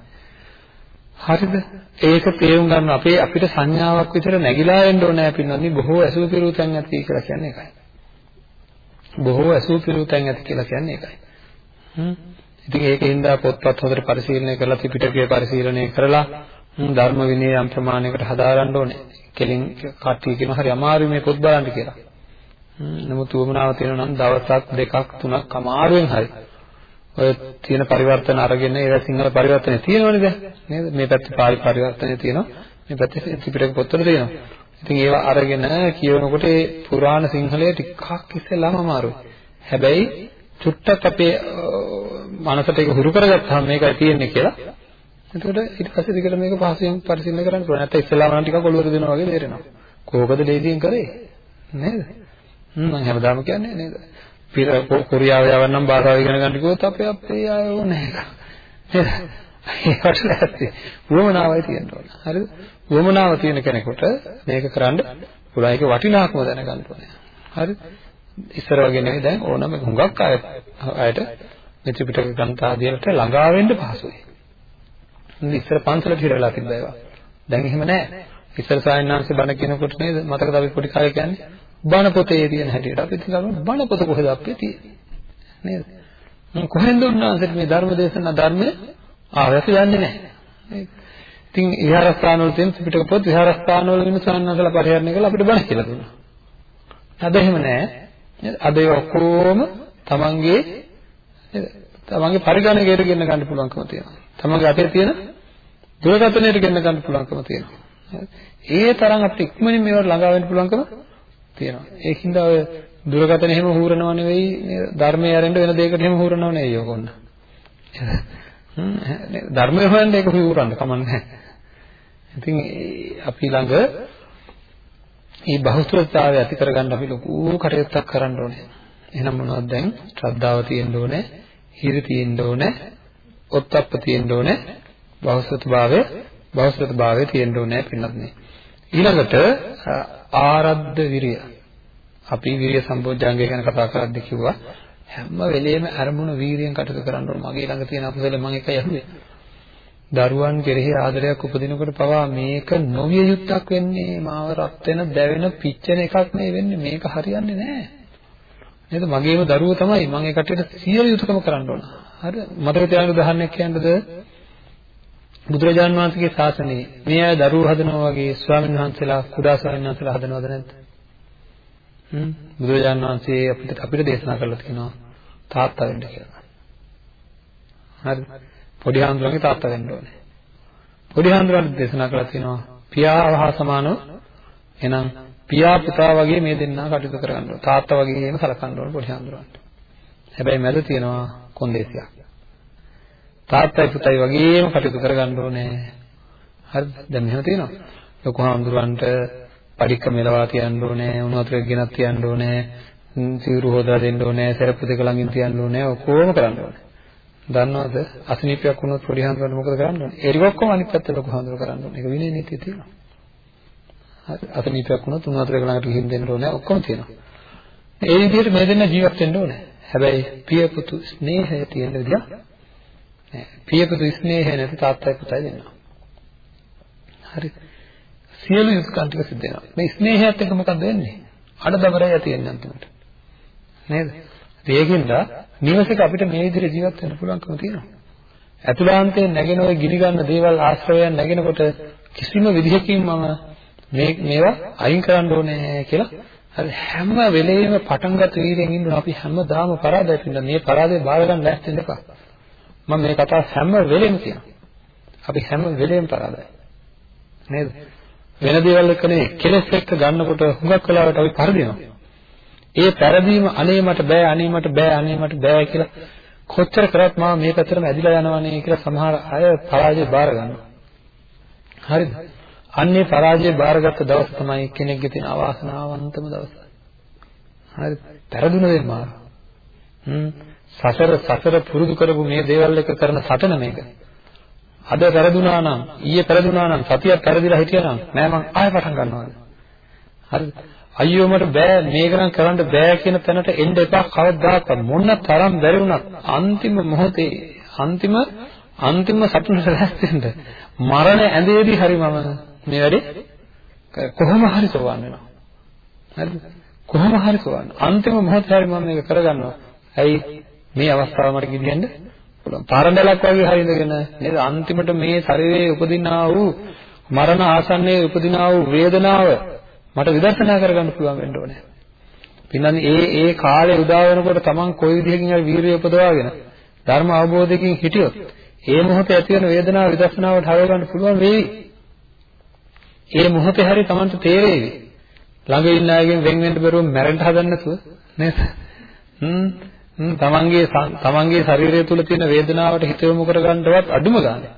හරිද? ඒක තේරුම් ගන්න අපේ අපිට සංඥාවක් විතර නැగిලා එන්න ඕනේ පින්නන්නේ බොහෝ ඇසූ පිරූ තැන් ඇති කියලා කියන්නේ ඒකයි. බොහෝ ඇසූ පිරූ තැන් ඇති කියලා කියන්නේ ඒකයි. හ්ම්. ඉතින් ඒකෙන්ද පොත්පත් හොඳට පරිශීලනය කරලා ත්‍රිපිටකය පරිශීලනය කරලා ධර්ම විනය යම් ප්‍රමාණයකට හදාරන්න ඕනේ. කෙලින් කට්ටිය කියන හරි අමාරුයි මේ පොත් බලන්න කියලා. නමුත් උවමනාව තියෙනවා නම් දවසක් දෙකක් තුනක් අමාරුවෙන් හරි ඔය තියෙන පරිවර්තන අරගෙන ඒවා සිංහල පරිවර්තනේ තියෙනවනේ දැන්. නේද? මේ පැත්තේ පාලි පරිවර්තනේ තියෙනවා. මේ පැත්තේ ත්‍රිපිටක පොත්වල තියෙනවා. ඉතින් ඒවා අරගෙන කියවනකොට ඒ පුරාණ සිංහලයේ ටිකක් ඉස්සෙල්ලාම අමාරුයි. හැබැයි චුට්ටක් අපේ මනසට ඒක හුරු කරගත්තාම මේකයි තියෙන්නේ කියලා. එතකොට ඊට පස්සේ දිගට මේක පහසුවෙන් පරිශීලනය කරන්න පුළුවන්. නැත්නම් ඉස්සෙල්ලාම නම් ටිකක් ඔළුවට දෙනවා වගේ තේරෙනවා. කෝකද ලේසියෙන් කරේ? නේද? මම හැමදාම කියන්නේ නේද? කොරියාව යවන්නම් භාෂාව ඉගෙන ගන්න කිව්වොත් අපේ අපේ අය ඕනේ නේද? ඒකට ලැස්ති. වමනාවයි තියෙන්න ඕන. හරිද? වමනාව තියෙන කෙනෙකුට මේක කරන්න පුළුවන්. ඒක වටිනාකම දැනගන්න ඕනේ. හරිද? ඉස්සර වගේ නෙවෙයි දැන් ඕනම හුඟක් අය අයට මේ ත්‍රිපිටක ග්‍රන්ථ ආදියට ළඟා වෙන්න පහසුයි. ඉස්සර පන්සලට හිර වෙලා තිබ්බා ඒවා. දැන් එහෙම නැහැ. ඉස්සර සායනාංශ බණ කියනකොට නේද මතකද අපි පොඩි කාලේ කියන්නේ බණ පොතේ තියෙන හැටියට අපි ඉතින් ගන්න බණ පොත කොහෙද අපේ තියෙන්නේ? නේද? මම කොහෙන්ද උන්වහන්සේට මේ ධර්ම දේශනා ධර්මය? ආවැස යන්නේ නැහැ. නේද? ඉතින් විහාරස්ථාන වල තියෙන පිටක පොත් විහාරස්ථාන වල වෙන සාන්නසල පරිහරණය කරලා අපිට බණ කියලා දුන්නා. අද එහෙම නැහැ නේද? අද ඒ ඔක්කොම තමන්ගේ නේද? තමන්ගේ පරිගණකයට ගෙන ගන්න පුළුවන්කම තියෙනවා. තමන්ගේ අතේ තියෙන දුරකථනයට ගෙන්න ගන්න පුළුවන්කම තියෙනවා. ඒ තරම් අපිට ඉක්මනින් මේවට ළඟා වෙන්න පුළුවන්කම තියෙනවා. ඒකින්ද ඔය දුරකථන එහෙම හූරනව නෙවෙයි ධර්මයේ ආරෙන්න වෙන දෙයකට එහෙම හූරනව නෙවෙයි යෝගොන්න. ධර්මයේ හොයන්න ඒක හූරන්න කමන්නේ ඉතින් අපි ළඟ මේ බහුසුරතාවය ඇති කරගන්න අපි ලොකු කටයුත්තක් කරන්න ඕනේ. එහෙනම් මොනවද දැන්? ශ්‍රද්ධාව තියෙන්න ඕනේ, හිරි තියෙන්න ඕනේ, ඔත්තප්ප තියෙන්න ඕනේ, බහුසුරතාවය, බහුසුරතාවය තියෙන්න ඕනේ පින්නත් නේ. ඊළඟට ආරද්ධ විරිය. අපි විරිය සම්බෝධ්‍යංගය ගැන කතා කරද්දී කිව්වා හැම වෙලේම අරමුණ වීරියෙන් කටයුතු කරන්න ඕන. මගේ ළඟ තියෙන අකුසල මම එක යහුවේ. දරුවන් කෙරෙහි ආදරයක් උපදිනකොට පවා මේක නොවිය යුත්තක් වෙන්නේ මාව රත් වෙන දැවෙන පිච්චෙන එකක් නේ වෙන්නේ මේක හරියන්නේ නැහැ නේද මගේම දරුවෝ තමයි මම ඒ කට්ටියට සියලු යුතුයකම කරන්න ඕන හරි මතක තියාගන්න උදාහරණයක් කියන්නද බුදුරජාන් වහන්සේගේ ශාසනයේ මේ අය දරුවෝ හදනවා වගේ ස්වාමීන් වහන්සේලා කුඩා ස්වාමීන් වහන්සේලා හදනවද නැද්ද? හ්ම් බුදුරජාන් වහන්සේ අපිට අපිට දේශනා කරලා තියෙනවා තාත්තා වෙන්න කියලා. හරි. පොඩි හාමුදුරන්ගේ තාත්තා වෙන්න ඕනේ. පොඩි හාමුදුරන්ට දේශනා කරලා තියෙනවා පියාව හා සමානව එහෙනම් පියා පුතා වගේ මේ දෙන්නා කටයුතු කරගන්න ඕනේ. තාත්තා වගේම සලකන්න ඕනේ පොඩි හාමුදුරන්ට. හැබැයි මැද තියෙනවා කොන්දේසියක්. තාත්තයි පුතයි වගේම කටයුතු කරගන්න ඕනේ. හරිද? දැන් මෙහෙම තියෙනවා. ලොකු හාමුදුරන්ට පඩික්ක මෙලවා තියන්න ඕනේ, උණු වතුරක් ගෙනත් තියන්න ඕනේ, සිවුරු හොදලා දෙන්න ඕනේ, සරප්පු දෙක ළඟින් තියන්න ඕනේ, ඔක්කොම කරන්න ඕනේ. දන්නවද? අසනීපයක් වුණොත් පොඩි හාමුදුරන්ට මොකද කරන්න ඕනේ? ඒ ඔක්කොම අනිත් පැත්තට ලොකු හාමුදුර කරන්න ඕනේ. ඒක විනය නීතිය තියෙනවා. හරි. අසනීපයක් වුණොත් උණු වතුරක් ළඟට ගිහින් දෙන්න ඕනේ, ඔක්කොම තියෙනවා. ඒ විදිහට මේ දෙන්න ජීවත් වෙන්න ඕනේ. හැබැයි පිය පුතු ස්නේහය තියෙන විදිහ පියපුතු ස්නේහය නැති තාත්තයි පුතයි දෙන්නවා. හරි. සියලු යුක්කන් ටික සිද්ධ වෙනවා. මේ ස්නේහයත් එක්ක මොකද වෙන්නේ? අඩදබරය ඇති වෙන්නේ අන්තිමට. නේද? ඒකින්ද නිවසේක අපිට මේ විදිහට ජීවත් වෙන්න පුළුවන්කම තියෙනවා. අතුලාන්තයෙන් නැගෙන ওই ගිනි ගන්න දේවල් ආශ්‍රවයන් නැගෙනකොට කිසිම විදිහකින් මම මේ මේවා අයින් කරන්න ඕනේ කියලා හරි හැම වෙලෙම පටන් ගන්න වීර්යයෙන් ඉන්න අපි හැමදාම පරාදයි පින්න මේ පරාදේ බාර ගන්න ලෑස්ති වෙන්න එපා. මම මේ කතාව හැම වෙලෙම කියනවා. අපි හැම වෙලෙම පරාදයි. නේද? වෙන දේවල් එක්කනේ කෙලස් එක්ක ගන්නකොට හුඟක් වෙලාවට අපි පරදිනවා. ඒ පරදීම අනේ මට බෑ අනේ මට බෑ අනේ මට බෑ කියලා කොච්චර කරත් මම මේ පැත්තටම ඇදිලා යනවනේ කියලා සමහර අය පරාජය බාර ගන්නවා. හරිද? අන්නේ පරාජය බාරගත්ත දවස තමයි කෙනෙක්ගේ තියෙන අවාසනාවන්තම දවස. හරිද? පෙරදුන දෙන්නා. හ්ම් සසර සසර පුරුදු කරපු මේ දේවල් එක කරන සටන මේක. අද පෙරදුනා නම් ඊයේ පෙරදුනා නම් සතියක් පෙරදිලා හිටියා නම් නෑ මං ආයෙ පටන් ගන්නවා. හරිද? අයියෝ මට බෑ මේක නම් කරන්න බෑ කියන තැනට එන්න එපා කවදාවත් මොන තරම් බැරි වුණත් අන්තිම මොහොතේ අන්තිම අන්තිම සතුටට රැස්වෙන්න මරණ ඇඳේදී හරි මම මේ වැඩේ කොහොම හරි සෝවන් වෙනවා. හරිද? කොහොම හරි සෝවන්. අන්තිම මොහොතේ හරි මම මේක කරගන්නවා. ඇයි මේ අවස්ථාව මට ගෙනියන්න පුළුවන්. පාරණ්ඩලක් වගේ හරිඳගෙන නේද අන්තිමට මේ ශරීරයේ උපදිනා වූ මරණ ආසන්නයේ උපදිනා වූ වේදනාව මට විදර්ශනා කරගන්න පුළුවන් වෙන්න ඕනේ. පින්නන්නේ ඒ ඒ කාලේ උදා වෙනකොට Taman කොයි විදිහකින් හරි වීරිය උපදවාගෙන ධර්ම අවබෝධයකින් හිටියොත් ඒ මොහොතේ ඇති වෙන වේදනාව විදර්ශනාවට හරව ගන්න පුළුවන් වෙයි. ඒ මොහොතේ හරි Tamanට තේරෙවි. ළඟ ඉන්න අයගෙන් වෙන් වෙන්න බැරුව මැරෙන්න හදන්න නැතුව නේද? හ්ම් තමන්ගේ තමන්ගේ ශරීරය තුල තියෙන වේදනාවට හිත යොමු කරගන්නවත් අඩුම ගානේ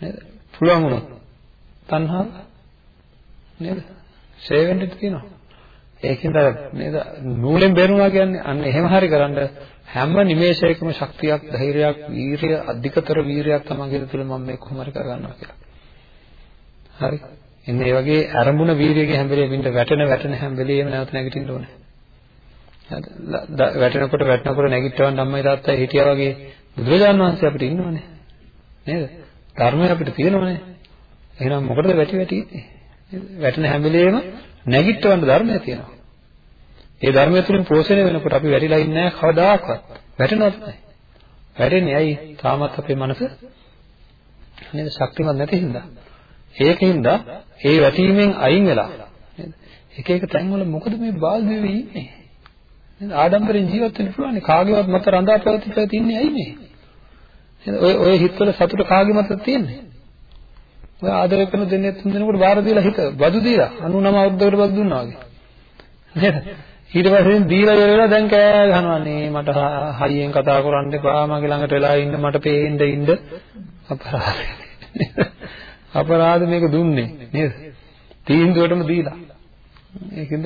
නේද? පුළුවන් වුණොත්. තණ්හාව? නේද? ෂේ වෙන්න තියෙනවා. ඒකින්ද නේද? නූලෙන් බේරුණා කියන්නේ අන්න එහෙම හරි කරන්න හැම නිමේෂයකම ශක්තියක් ධෛර්යයක් වීරිය අධිකතර වීරියක් තමන්ගේ තුල මම මේ කොහොම හරි කරගන්නවා කියලා. හරි. එන්නේ මේ වගේ අරමුණ වීරියගේ හැම වෙලේම ඉන්න වැටෙන වැටෙන හැම වෙලේම නැවත නැගිටින්න ඕනේ. වැටෙනකොට වැටෙනකොට නැගිටවන්න අම්මයි තාත්තයි හිටියා වගේ බුදුරජාණන් වහන්සේ අපිට ඉන්නවනේ. නේද? ධර්මය අපිට තියෙනවනේ. එහෙනම් මොකටද වැටි වැටි ඉන්නේ? වැටෙන හැම වෙලේම නැගිටවන්න ධර්මය තියෙනවා. ඒ ධර්මය තුලින් පෝෂණය වෙනකොට අපි වැටිලා ඉන්නේ නැහැ කවදාකවත්. වැටෙනවත් නැහැ. වැටෙන්නේ ඇයි? තාමත් අපේ මනස නේද? ශක්තිමත් නැති හින්දා. ඒකින්ද ඒ වැටීමෙන් අයින් වෙලා. නේද? එක එක තැන්වල මොකද මේ බාල්දියේ ඉන්නේ? නේද ආඩම්බරෙන් ජීවත් වෙන්න පුළුවන් කාගේවත් මත රඳා පැවති පැවති ඉන්නේ ඇයි මේ නේද ඔය ඔය හිතවල සතුට කාගේ මතද තියෙන්නේ ඔය ආදරය කරන දෙන්නේ තුන් දෙනෙකුට බාර දීලා හිත බදු දීලා 99 අවුරුද්දකට බදු දුන්නා වගේ. නේද? ඊට පස්සේ දීලා ඉවරලා දැන් කෑ ගහනවා නේ මට හයියෙන් කතා කරන්න එපා මගේ ළඟට වෙලා ඉන්න මට පේන්න ඉන්න අපරාධ. අපරාධ මේක දුන්නේ නේද? තීන්දුවටම දීලා. ඒකින්ද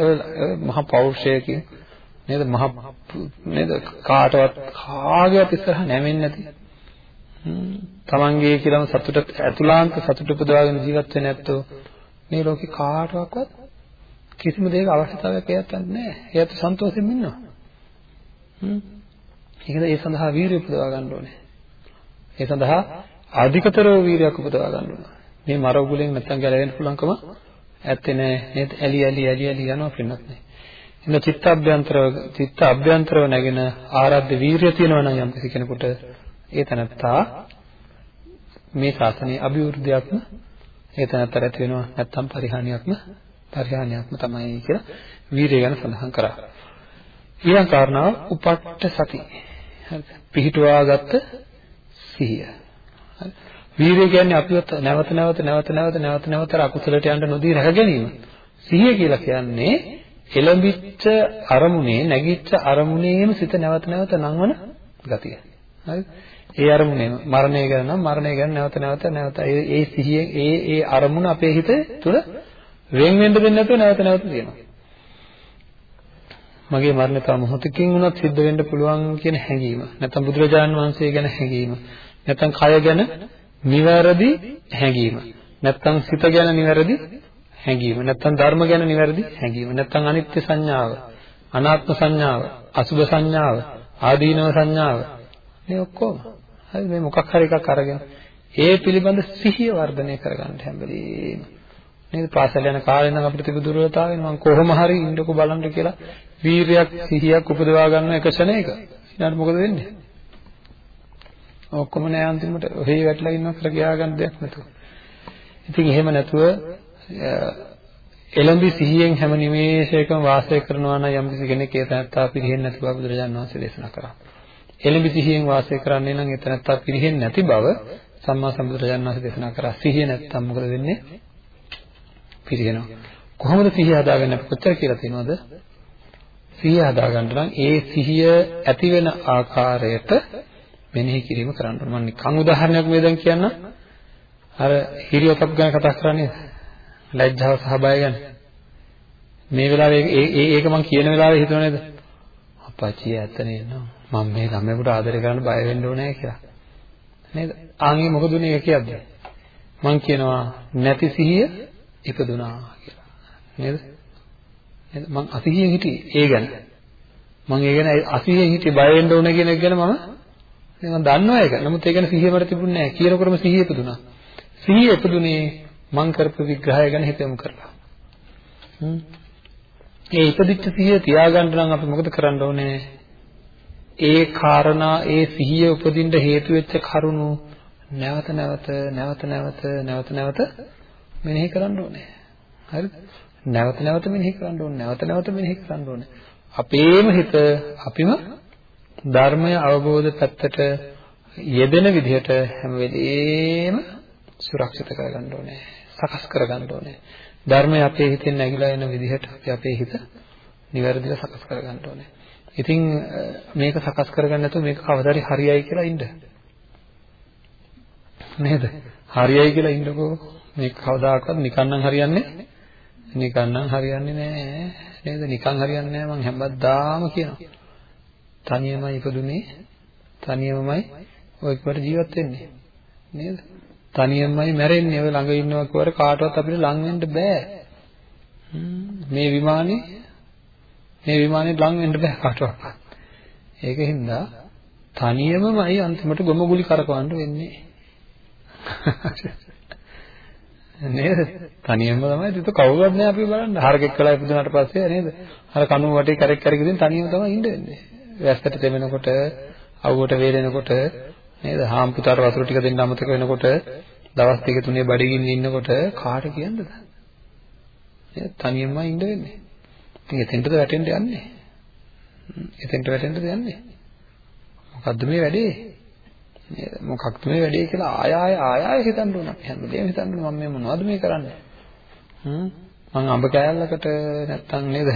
මහ පෞරුෂයකින් නේද මහ නේද කාටවත් කාගේවත් ඉස්සරහ නැමෙන්නේ නැති තමන්ගේ කියලාම සතුට ඇතුළාන්ත සතුට උපදවාගෙන ජීවත් වෙන්නේ නැත්තෝ මේ ලෝකේ කාටවත් කිසිම දෙයක අවශ්‍යතාවයක් එයාට නැහැ. එයාට සන්තෝෂයෙන් ඉන්නවා. හ්ම්. ඒකද ඒ සඳහා වීරිය උපදවා ගන්න ඕනේ. ඒ සඳහා අධිකතරව වීරියක් උපදවා ගන්න ඕනේ. මේ මර උගුලෙන් නැත්තම් ගැලවෙන්න පුළුවන්කම ඇත්තේ නැහැ. නේද? ඇලි ඇලි ඇලි ඇලි යනවා පින්නත් නැහැ. ඉන්න චිත්ත අභ්‍යන්තරව චිත්ත අභ්‍යන්තරව නැගෙන ආරද්ධ වීරිය තියෙනවා නම් යම් කෙනෙකුට ඒ තනත්තා මේ ශාසනයේ අභිවෘද්ධියක්ම ඒ තනත්තට ඇති වෙනවා නැත්නම් පරිහානියක්ම පරිහානියක්ම තමයි කියලා වීරිය ගැන සඳහන් කරා. ඊළඟ කාරණාව උපට්ඨ සති. හරිද? පිහිටුවාගත්ත සිහිය. හරි. වීරිය කියන්නේ අපිව නැවත නැවත නැවත නැවත නැවත නැවත අකුසලට යන්න නොදී රැක ගැනීම. සිහිය කියලා කියන්නේ එළඹිච්ච අරමුණේ නැගිච්ච අරමුණේම සිත නැවත නැවත නංවන ගතිය. හරිද? ඒ අරමුණේම මරණය ගැන නම් මරණය ගැන නැවත නැවත නැවත ඒ සිහියෙන් ඒ ඒ අරමුණ අපේ හිත තුළ වෙන් වෙන්න දෙන්නේ නැතුව නැවත නැවත තියෙනවා. මගේ මරණය තව මොහොතකින් වුණත් සිද්ධ වෙන්න පුළුවන් කියන හැඟීම. නැත්නම් බුදුරජාණන් වහන්සේ ගැන හැඟීම. නැත්නම් කය ගැන නිවැරදි හැඟීම. නැත්නම් සිත ගැන නිවැරදි හැඟීම. නැත්නම් ධර්ම ගැන නිවැරදි හැඟීම. නැත්නම් අනිත්‍ය සංඥාව, අනාත්ම සංඥාව, අසුභ සංඥාව, ආදීනව සංඥාව. මේ ඔක්කොම. හරි මේ මොකක් හරි එකක් අරගෙන ඒ පිළිබඳ සිහිය වර්ධනය කරගන්න හැම වෙලේම. නේද පාසල් යන කාලේ නම් අපිට තිබු දුර්වලතාවය මම කොහොම හරි ඉන්නකෝ බලන්න කියලා වීරියක් සිහියක් උපදවා ගන්න එක ක්ෂණයක ඊළඟට මොකද වෙන්නේ ඔක්කොම නෑ අන්තිමට ඔහේ වැටලා ඉන්නවා කියලා ගියා ගන්න දෙයක් නැතුව ඉතින් එහෙම නැතුව එළඹි සිහියෙන් හැම නිමේෂයකම වාසය කරනවා නම් යම් කිසි කෙනෙක් ඒ තැනත්තා පිළිහෙන්නේ නැති බව බුදුරජාණන් වහන්සේ දේශනා කරා. එළඹි සිහියෙන් වාසය කරන්නේ නම් ඒ තැනත්තා පිළිහෙන්නේ නැති බව සම්මා සම්බුදුරජාණන් වහන්සේ දේශනා කරා. සිහිය නැත්තම් මොකද වෙන්නේ? පිරිනව. කොහොමද සිහිය හදාගන්නේ අපි කොච්චර කියලා තියෙනවද? සිහිය හදාගන්න නම් ඒ සිහිය ඇති වෙන ආකාරයට මෙනෙහි කිරීම කරන්න ඕන. මම නිකන් උදාහරණයක් මේ දැන් කියන්න. අර හිරියොතප් ගැන කතා කරන්නේ ලැජ්ජාව සහ බය ගැන. මේ වෙලාවේ ඒ ඒක මම කියන වෙලාවේ හිතුව නේද? අප්පච්චි ඇත්ත නේද? මම මේ ළමයට ආදරය කරන්න බය වෙන්න ඕනේ කියලා. නේද? ආන්ගේ මොකද උනේ කියද්දි? මම කියනවා නැති සිහිය ඉපදුනා කියලා. නේද? නේද? මං අසිහියෙන් හිටියේ ඒ ගැන. මං ඒ ගැන අසිහියෙන් හිටියේ බය වෙන්න ඕන කියන එක ගැන මම මම දන්නවා ඒක. නමුත් ඒ ගැන සිහිය මට තිබුණේ නැහැ. කියනකොටම සිහිය ඉපදුනා. සිහිය ඉපදුනේ මං කරපු විග්‍රහය ගැන හිතමු කරලා. හ්ම්. ඒ ඉපදිච්ච සිහිය තියාගන්න නම් අපි මොකද කරන්න ඕනේ? ඒ කාරණා ඒ සිහිය උපදින්න හේතු වෙච්ච කරුණු නැවත නැවත නැවත නැවත නැවත නැවත මෙනෙහි කරන්න ඕනේ. හරිද? නැවත නැවත මෙනෙහි කරන්න ඕනේ. නැවත නැවත මෙනෙහි කරන්න ඕනේ. අපේම හිත අපිම ධර්මය අවබෝධ පැත්තට යෙදෙන විදිහට හැම වෙලෙම සුරක්ෂිත කරගන්න ඕනේ. සකස් කරගන්න ඕනේ. ධර්මය අපේ හිතෙන් නැగిලා එන විදිහට අපි අපේ හිත නිවැරදිව සකස් කරගන්න ඕනේ. ඉතින් මේක සකස් කරගන්න නැතුව මේක කවදාරි හරියයි කියලා ඉන්න. නේද? හරියයි කියලා ඉන්නකෝ මේක කවදාකවත් නිකන් නම් හරියන්නේ නිකන් නම් හරියන්නේ නෑ නේද නිකන් හරියන්නේ නෑ මං හැමදාම කියනවා තනියමයි ඉපදුනේ තනියමමයි ඔය එක්වට ජීවත් වෙන්නේ නේද තනියමයි මැරෙන්නේ ඔය ළඟ ඉන්නවා කියවර කාටවත් අපිට ලං වෙන්න බෑ මේ විමානේ මේ විමානේ ලං වෙන්න බෑ කාටවත් ඒකින්ද තනියමමයි අන්තිමට ගොම ගුලි කරකවන්න වෙන්නේ නේද? තනියම තමයි ඒක කවුරුවත් නෑ අපි බලන්න. හරකෙක් කළා ඉපදුනාට පස්සේ නේද? අර කණුව වටේ කරෙක් කරගෙන ඉඳන් තනියම තමයි ඉන්න වෙන්නේ. වැස්සට තෙමෙනකොට, අවුවට වේලෙනකොට නේද? හාම් පුතාට වතුර ටික දෙන්න අමතක වෙනකොට, දවස් දෙක තුනේ බඩගින්න ඉන්නකොට කාට කියන්නද? නේද? තනියමයි ඉන්න වෙන්නේ. ඉතින් එතෙන්ටද වැටෙන්න යන්නේ. එතෙන්ට වැටෙන්නද යන්නේ? මොකද්ද මේ වැඩේ? නේද? මොකක්ද මේ වැඩේ කියලා ආය ආය ආය ආය හිතන්න ඕන. හැමදේම හිතන්න ඕන මම මේ මොනවද මේ කරන්නේ? හ්ම් මං අඹ කෑල්ලකට නැත්තම් නේද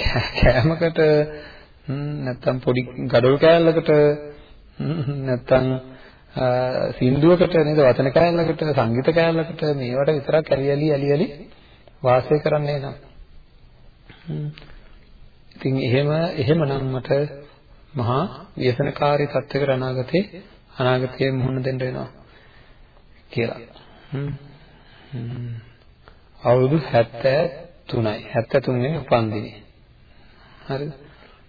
කෑමකට නැත්තම් පොඩි gadol කෑල්ලකට නැත්තම් සින්දුවකට නේද වචන කෑල්ලකට සංගීත කෑල්ලකට මේවට විතරක් ඇලි ඇලි ඇලි ඇලි වාසය කරන්නේ නම් ඉතින් එහෙම එහෙමනම් මට මහා ව්‍යසනකාරී තත්ත්වයකට අනාගතේ අනාගතයේ මුහුණ දෙන්න වෙනවා කියලා. අවුරුදු 73යි 73 වෙනි උපන්දිනේ. හරිද?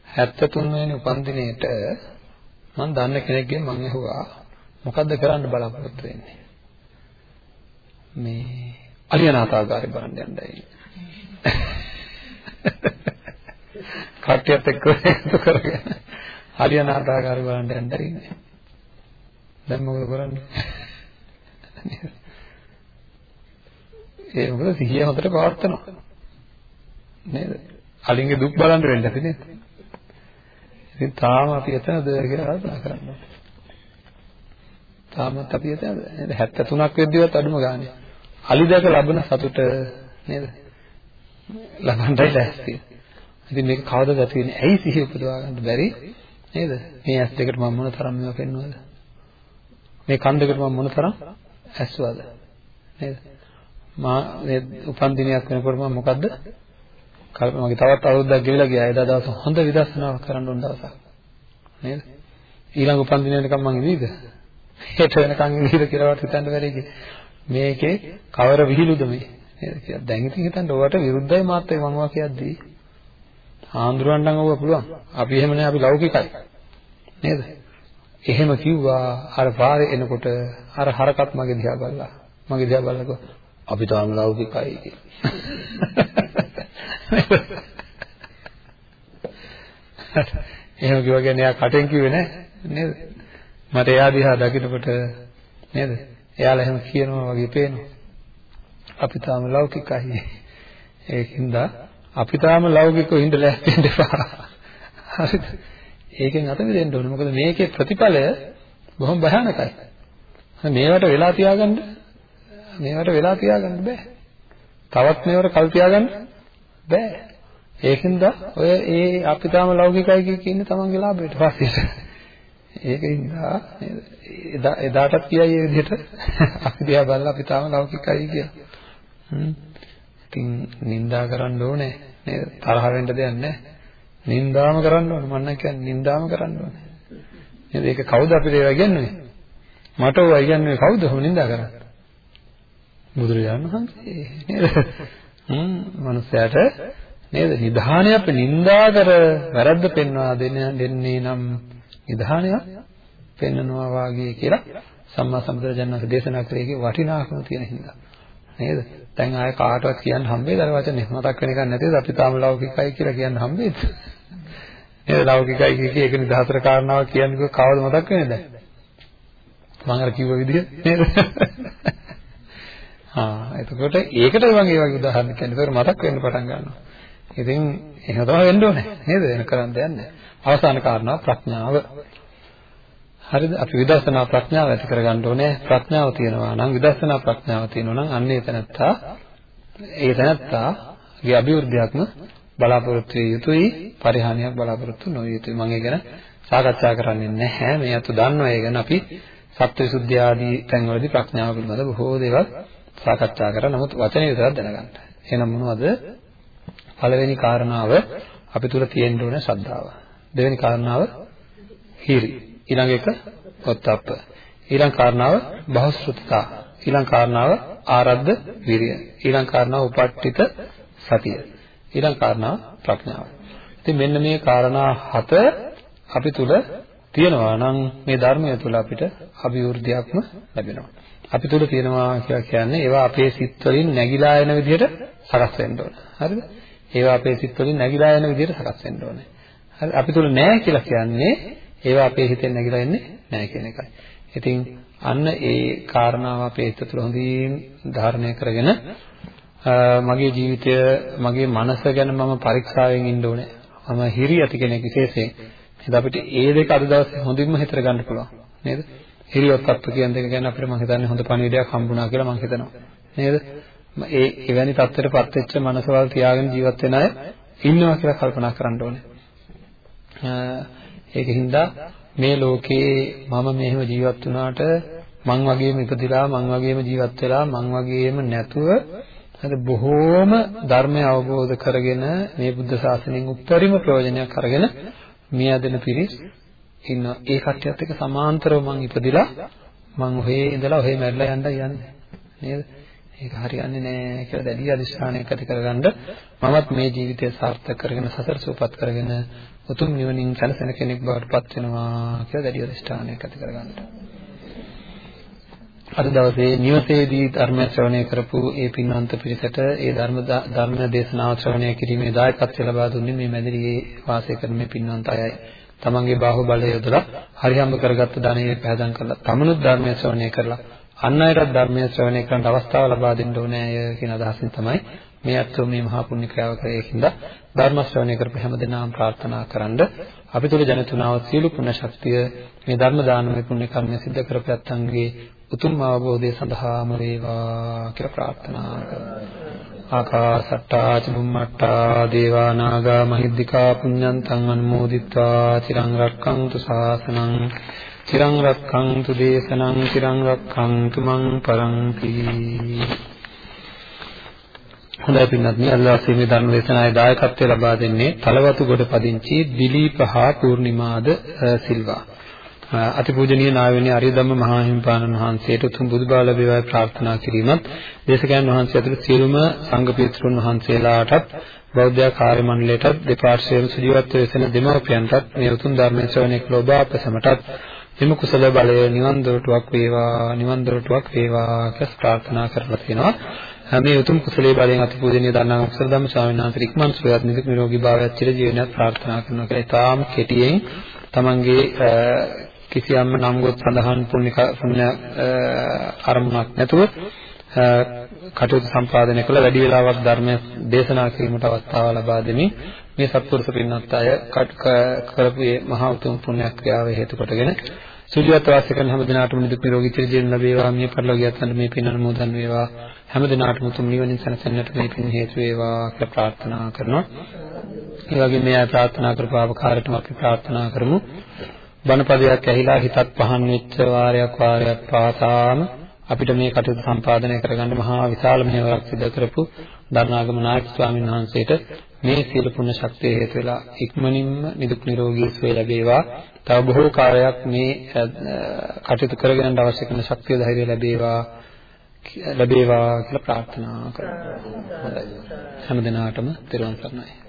73 වෙනි උපන්දිනේට මම දන්න කෙනෙක්ගෙන් මම ඇහුවා මොකද්ද කරන්න බලාපොරොත්තු වෙන්නේ? මේ අලියනාථාගාරේ බලන්න යන්නයි. කට්ටියත් එක්ක එකතු කරගෙන අලියනාථාගාරේ බලන්න යන්නයි ඉන්නේ. දැන් මොකද කරන්නේ? ඒ මොකද සිහිය හොඳට පවත්නවා. නේද? අලින්ගේ දුක් බලන්න වෙන්න ඇති නේද? ඉතින් තාම අපි එතනද කියලා කල්පනා කරනවා. තාමත් අපි එතනද? නේද? 73ක් වෙද්දිවත් අඩුම ගානේ. අලි දැක ලබන සතුට නේද? ලබන්නයි ලෑස්ති. ඉතින් මේක කවදද ඇති වෙන්නේ? ඇයි සිහිය උපදවා ගන්න බැරි? නේද? මේ ඇස් දෙකට මම මොන තරම් මේවා පෙන්වනවද? මේ කන් දෙකට මම මොන තරම් ඇස්සුවද? නේද? මා මේ උපන් දිනයක් වෙනකොට මම මොකද්ද? මගේ තවත් අවුරුද්දක් ගෙවිලා ගියා. එදා දවස් හොඳ විදර්ශනාවක් කරන්න ඕන දවසක්. නේද? ඊළඟ උපන් දිනය වෙනකම් මං ඉඳීද? හෙට වෙනකම් ඉඳීද කියලාවත් හිතන්න බැරි මේකේ කවර විහිළුද මේ? නේද කියලා. දැන් ඉතින් හිතන්න ඕවට විරුද්ධයි මාත් ඒ මමවා කියද්දී. ආන්දරවන්නම් ඕවා පුළුවන්. අපි එහෙම නෑ අපි ලෞකිකයි. නේද? එහෙම කිව්වා අර පාරේ එනකොට අර හරකත් මගේ දිහා බලලා මගේ දිහා බලලා අපි තාම ලෞකිකයි එහෙම කිව්වා කියන්නේ එයා කටෙන් කිව්වේ නෑ නේද මට එයා දිහා දකිනකොට නේද? එයාලා එහෙම කියනවා වගේ පේනවා. අපි තාම ලෞකිකයි. ඒකින්ද අපි තාම ලෞකිකව ඉඳලා ඇත්තෙන්න එපා. හරිද? ඒකෙන් අත මිදෙන්න ඕනේ. මොකද මේකේ ප්‍රතිඵලය බොහොම භයානකයි. මේවට වෙලා තියාගන්න. මේවට වෙලා තියාගන්න බෑ. තවත් මේවට කල් තියාගන්න බෑ. ඒකින්ද ඔය ඒ අපි තාම ලෞකිකයි කිය කියන්නේ තමන්ගේ ලාභයට පස්සේ. ඒකින්ද එදා එදාටත් කියයි මේ විදිහට අපි දිහා බලලා අපි තාම ලෞකිකයි කියලා. හ්ම්. ඉතින් නිඳා කරන්න ඕනේ නේද? තරහ වෙන්න දෙයක් නැහැ. නින්දාම කරන්න ඕනේ. මම නම් කියන්නේ නින්දාම කරන්න ඕනේ. නේද? ඒක කවුද අපිට ඒවා කියන්නේ? මට ඔය කියන්නේ කවුද? ඔහොම නින්දා කරන්නේ? බුදුරජාණන් වහන්සේ නේද? හ්ම් මනුස්සයාට නේද? නිධානය අපි නිඳා කර වැරද්ද පෙන්වා දෙන්නේ නම් නිධානයක් පෙන්නනවා වාගේ කියලා සම්මා සම්බුදුරජාණන් වහන්සේ දේශනා කරේ වටිනාකම තියෙන හින්දා. නේද? දැන් ආය කාටවත් කියන්න හම්බෙයිද අර වචනේ මතක් වෙන එකක් නැතිද අපි තාම ලෞකිකයි කියලා කියන්න හම්බෙයිද? නේද ලෞකිකයි කිය ඒක නිදහතර කාරණාවක් කියන්නේ කවද මතක් වෙන්නේ දැන්? මම අර කිව්ව විදිහ නේද? ආ එතකොට ඒකට වගේ වගේ උදාහරණ කියන්නේ ඒක මතක් වෙන්න පටන් ගන්නවා. ඉතින් එහෙම තමයි වෙන්න ඕනේ. නේද? වෙන කරන්න දෙයක් නැහැ. අවසාන කාරණාව ප්‍රඥාව. හරිද? අපි විදර්ශනා ප්‍රඥාව ඇති කරගන්න ඕනේ. ප්‍රඥාව තියෙනවා නම් විදර්ශනා ප්‍රඥාව තියෙනවා නම් අන්න ඒ තැනත්තා ඒ තැනත්තාගේ අභිවෘද්ධියක්ම බලාපොරොත්තු විය යුතුයි. පරිහානියක් බලාපොරොත්තු නොවිය යුතුයි. මම ඒ ගැන සාකච්ඡා කරන්නේ නැහැ. මේ අත දන්නවා ඒ ගැන අපි සත්‍යවිසුද්ධිය ආදී තැන්වලදී ප්‍රඥාව පිළිබඳ බොහෝ දේවල් සාකච්ඡා කරා. නමුත් වචනේ විතරක් දැනගන්න. එහෙනම් මොනවද? පළවෙනි කාරණාව අපි තුල තියෙන්න ඕන ශ්‍රද්ධාව. දෙවෙනි කාරණාව හිරි. ඊළඟ එක ඔත්තප්ප. ඊළඟ කාරණාව බහුශ්‍රුතතා. ඊළඟ කාරණාව ආරද්ධ විරිය. ඊළඟ කාරණාව උපට්ඨිත සතිය. ඊළඟ කාරණාව ප්‍රඥාව. ඉතින් මෙන්න මේ කාරණා හත අපි තුල තියෙනවා නම් මේ ධර්මය තුල අපිට අභිවෘද්ධියක්ම ලැබෙනවා. අපි තුල තියෙනවා කියලා කියන්නේ ඒවා අපේ සිත් වලින් නැగిලා එන විදිහට සකස් වෙන්න ඕන. හරිද? ඒවා අපේ සිත් වලින් නැగిලා එන විදිහට සකස් වෙන්න ඕනේ. හරි අපි තුල නැහැ කියලා කියන්නේ ඒවා අපේ හිතෙන් නැగిලා එන්නේ නැහැ කියන එකයි. ඉතින් අන්න ඒ කාරණාව අපේ හිත තුළ හොඳින් ධාරණය කරගෙන මගේ ජීවිතය මගේ මනස ගැන මම පරීක්ෂාවෙන් ඉන්න ඕනේ. මම හිරි ඇති කෙනෙක් විශේෂයෙන්. ඉතින් අපිට ඒ දෙක අද දවසේ හොඳින්ම හිතර ගන්න පුළුවන්. නේද? හිරියොත්පත් කියන දෙක ගැන අපිට මම හිතන්නේ හොඳ පණිවිඩයක් හම්බුණා කියලා මම හිතනවා. නේද? ඒ එවැනි තත්ත්වයකටපත් වෙච්ච මනසවල් තියාගෙන ජීවත් වෙන අය ඉන්නවා කියලා කල්පනා කරන්න ඕනේ. ඒකින්ද මේ ලෝකේ මම මෙහෙම ජීවත් වුණාට මං වගේම ඉපදිලා මං වගේම ජීවත් වෙලා මං වගේම නැතුව හරි බොහෝම ධර්මය අවබෝධ කරගෙන මේ බුද්ධ ශාසනයෙන් උත්තරීම ප්‍රයෝජනයක් අරගෙන මිය ඇදෙන පිරිස් ඉන්නවා. ඒ කට්ටියත් එක්ක සමාන්තරව මං ඉපදිලා මං ඔහේ ඉඳලා ඔහේ මැරිලා යන්න යන්නේ. නේද? ඒක හරියන්නේ නැහැ කියලා දැඩි අදිස්ථානයක් ඇති කරගන්න මමත් මේ ජීවිතය සාර්ථක කරගෙන සසර සූපත් කරගෙන උතුම් නිවනින් සැනසෙන කෙනෙක් බවට පත් වෙනවා කියලා දැඩි අදිස්ථානයක් ඇති කරගන්න. අද දවසේ නිවසේදී ධර්ම ශ්‍රවණය කරපු ඒ පින්වන්ත පිරිසට ඒ ධර්ම ධර්ම දේශනාව ශ්‍රවණය කිරීමේ දායකත්වය ලබා දුන්නේ මේ මැදිරියේ වාසය කරන මේ පින්වන්ත අයයි. තමන්ගේ බාහුව බලය යොදලා හරියම්බ කරගත්ත ධනෙ පහදම් කරලා තමනුත් ධර්මය ශ්‍රවණය කරලා අන් අයටත් ධර්මය ශ්‍රවණය කරන්න අවස්ථාව ලබා දෙන්න ඕනේ අය කියන අදහසින් තමයි මේ අත්ෝ මේ මහා පුණ්‍ය ක්‍රියාව කරේ ඒකින්ද ධර්ම ශ්‍රවණය කරපු හැම දිනම ප්‍රාර්ථනා කරන්ඩ අපි තුල ජනිතුනාව සියලු පුණ්‍ය ශක්තිය මේ ධර්ම දානමය පුණ්‍ය කර්මය සිද්ධ කරපැත්තන්ගේ උතුම් අවබෝධය සඳහාම වේවා කියලා ප්‍රාර්ථනා කරමු. ආකාසට්ටා චුම්මට්ටා දේවා නාග මහිද්దికා පුඤ්ඤන්තං අනුමෝදිත්වා තිරං රක්ඛන්තු ශාසනං තිරං රක්ඛන්තු දේශනං තිරං රක්ඛන්තු මං පරන්ති හොඳයි පින්වත්නි අද දවසේ මේ ධර්ම දේශනාවේ දායකත්වය ලබා දෙන්නේ තලවතු ගොඩ පදිංචි දිලීප හා පූර්ණිමාද සිල්වා අතිපූජනීය නායකයනි අරියදම්ම මහා හිමිපාණන් වහන්සේට උතුම් බුදුබව ලැබේවායි ප්‍රාර්ථනා කිරීමත් දේශකයන් වහන්සේ ඇතුළු සියලුම සංඝ පිටුරුන් වහන්සේලාටත් බෞද්ධ කාර්ය මණ්ඩලයටත් දෙපාර්ශ්වයේම සජීවත්ව වෙසෙන දෙමව්පියන්ටත් මේ උතුම් ධර්ම ශ්‍රවණය කළ ඔබ අප සැමටත් එම කුසල බලය නිවන් දොරටුවක් වේවා නිවන් දොරටුවක් වේවා කියලා ප්‍රාර්ථනා කරලා තියෙනවා. මේ උතුම් කුසලයේ බලයෙන් අතිපූජනීය දන්නා කුසල ධම්ම ස්වාමීන් වහන්සේ ඉක්මන් සුවයත් නිදුක් නිරෝගී භාවයත් චිර ජීවනයත් ප්‍රාර්ථනා කරනවා කියලා. ඊටාම් කෙටියෙන් තමන්ගේ කිසියම් නම්ගොත් සඳහන් පුණ්‍ය පුණ්‍ය අරමුණක් නැතුව කටයුතු සම්පාදනය කළ වැඩි වේලාවක් ධර්ම දේශනා කිරීමට අවස්ථාව ලබා දෙමින් මේ සත්පුරුෂ පින්වත් අය කරපු මේ මහා උතුම් පුණ්‍ය ක්‍රියාව හේතු කොටගෙන සුජීවත්ව වාසය කරන හැම දිනාටම නිදුක් නිරෝගී චිර ජීවන ලැබේවා මේ පරිලෝකියත් මේ පින් අනුමෝදන් වේවා. හැම දිනාටම උතුම් නිවනින් සැනසෙන්නට මේ පින් හේතු වේවා කියලා ප්‍රාර්ථනා කරනවා. ඒ වගේම මේ අය ප්‍රාර්ථනා කරපු ආකාරයටම අපි ප්‍රාර්ථනා කරමු. බණපදයක් ඇහිලා හිතත් පහන් වෙච්ච වාරයක් වාරයක් පාසාම අපිට මේ කටයුතු සම්පාදනය කරගන්න මහා විශාල මෙහෙවරක් සිදු කරපු දරණාගම නායක ස්වාමීන් වහන්සේට මේ සීල පුණ්‍ය ශක්තිය හේතු වෙලා ඉක්මනින්ම නිදුක් නිරෝගී සුවය ලැබේවා. තව බොහෝ කාලයක් මේ කටයුතු කරගෙන යන්න අවශ්‍ය කරන ශක්තිය ධෛර්යය ලැබේවා ලැබේවා කියලා ප්‍රාර්ථනා කරනවා. හොඳයි. හැම දිනාටම තෙරුවන් සරණයි.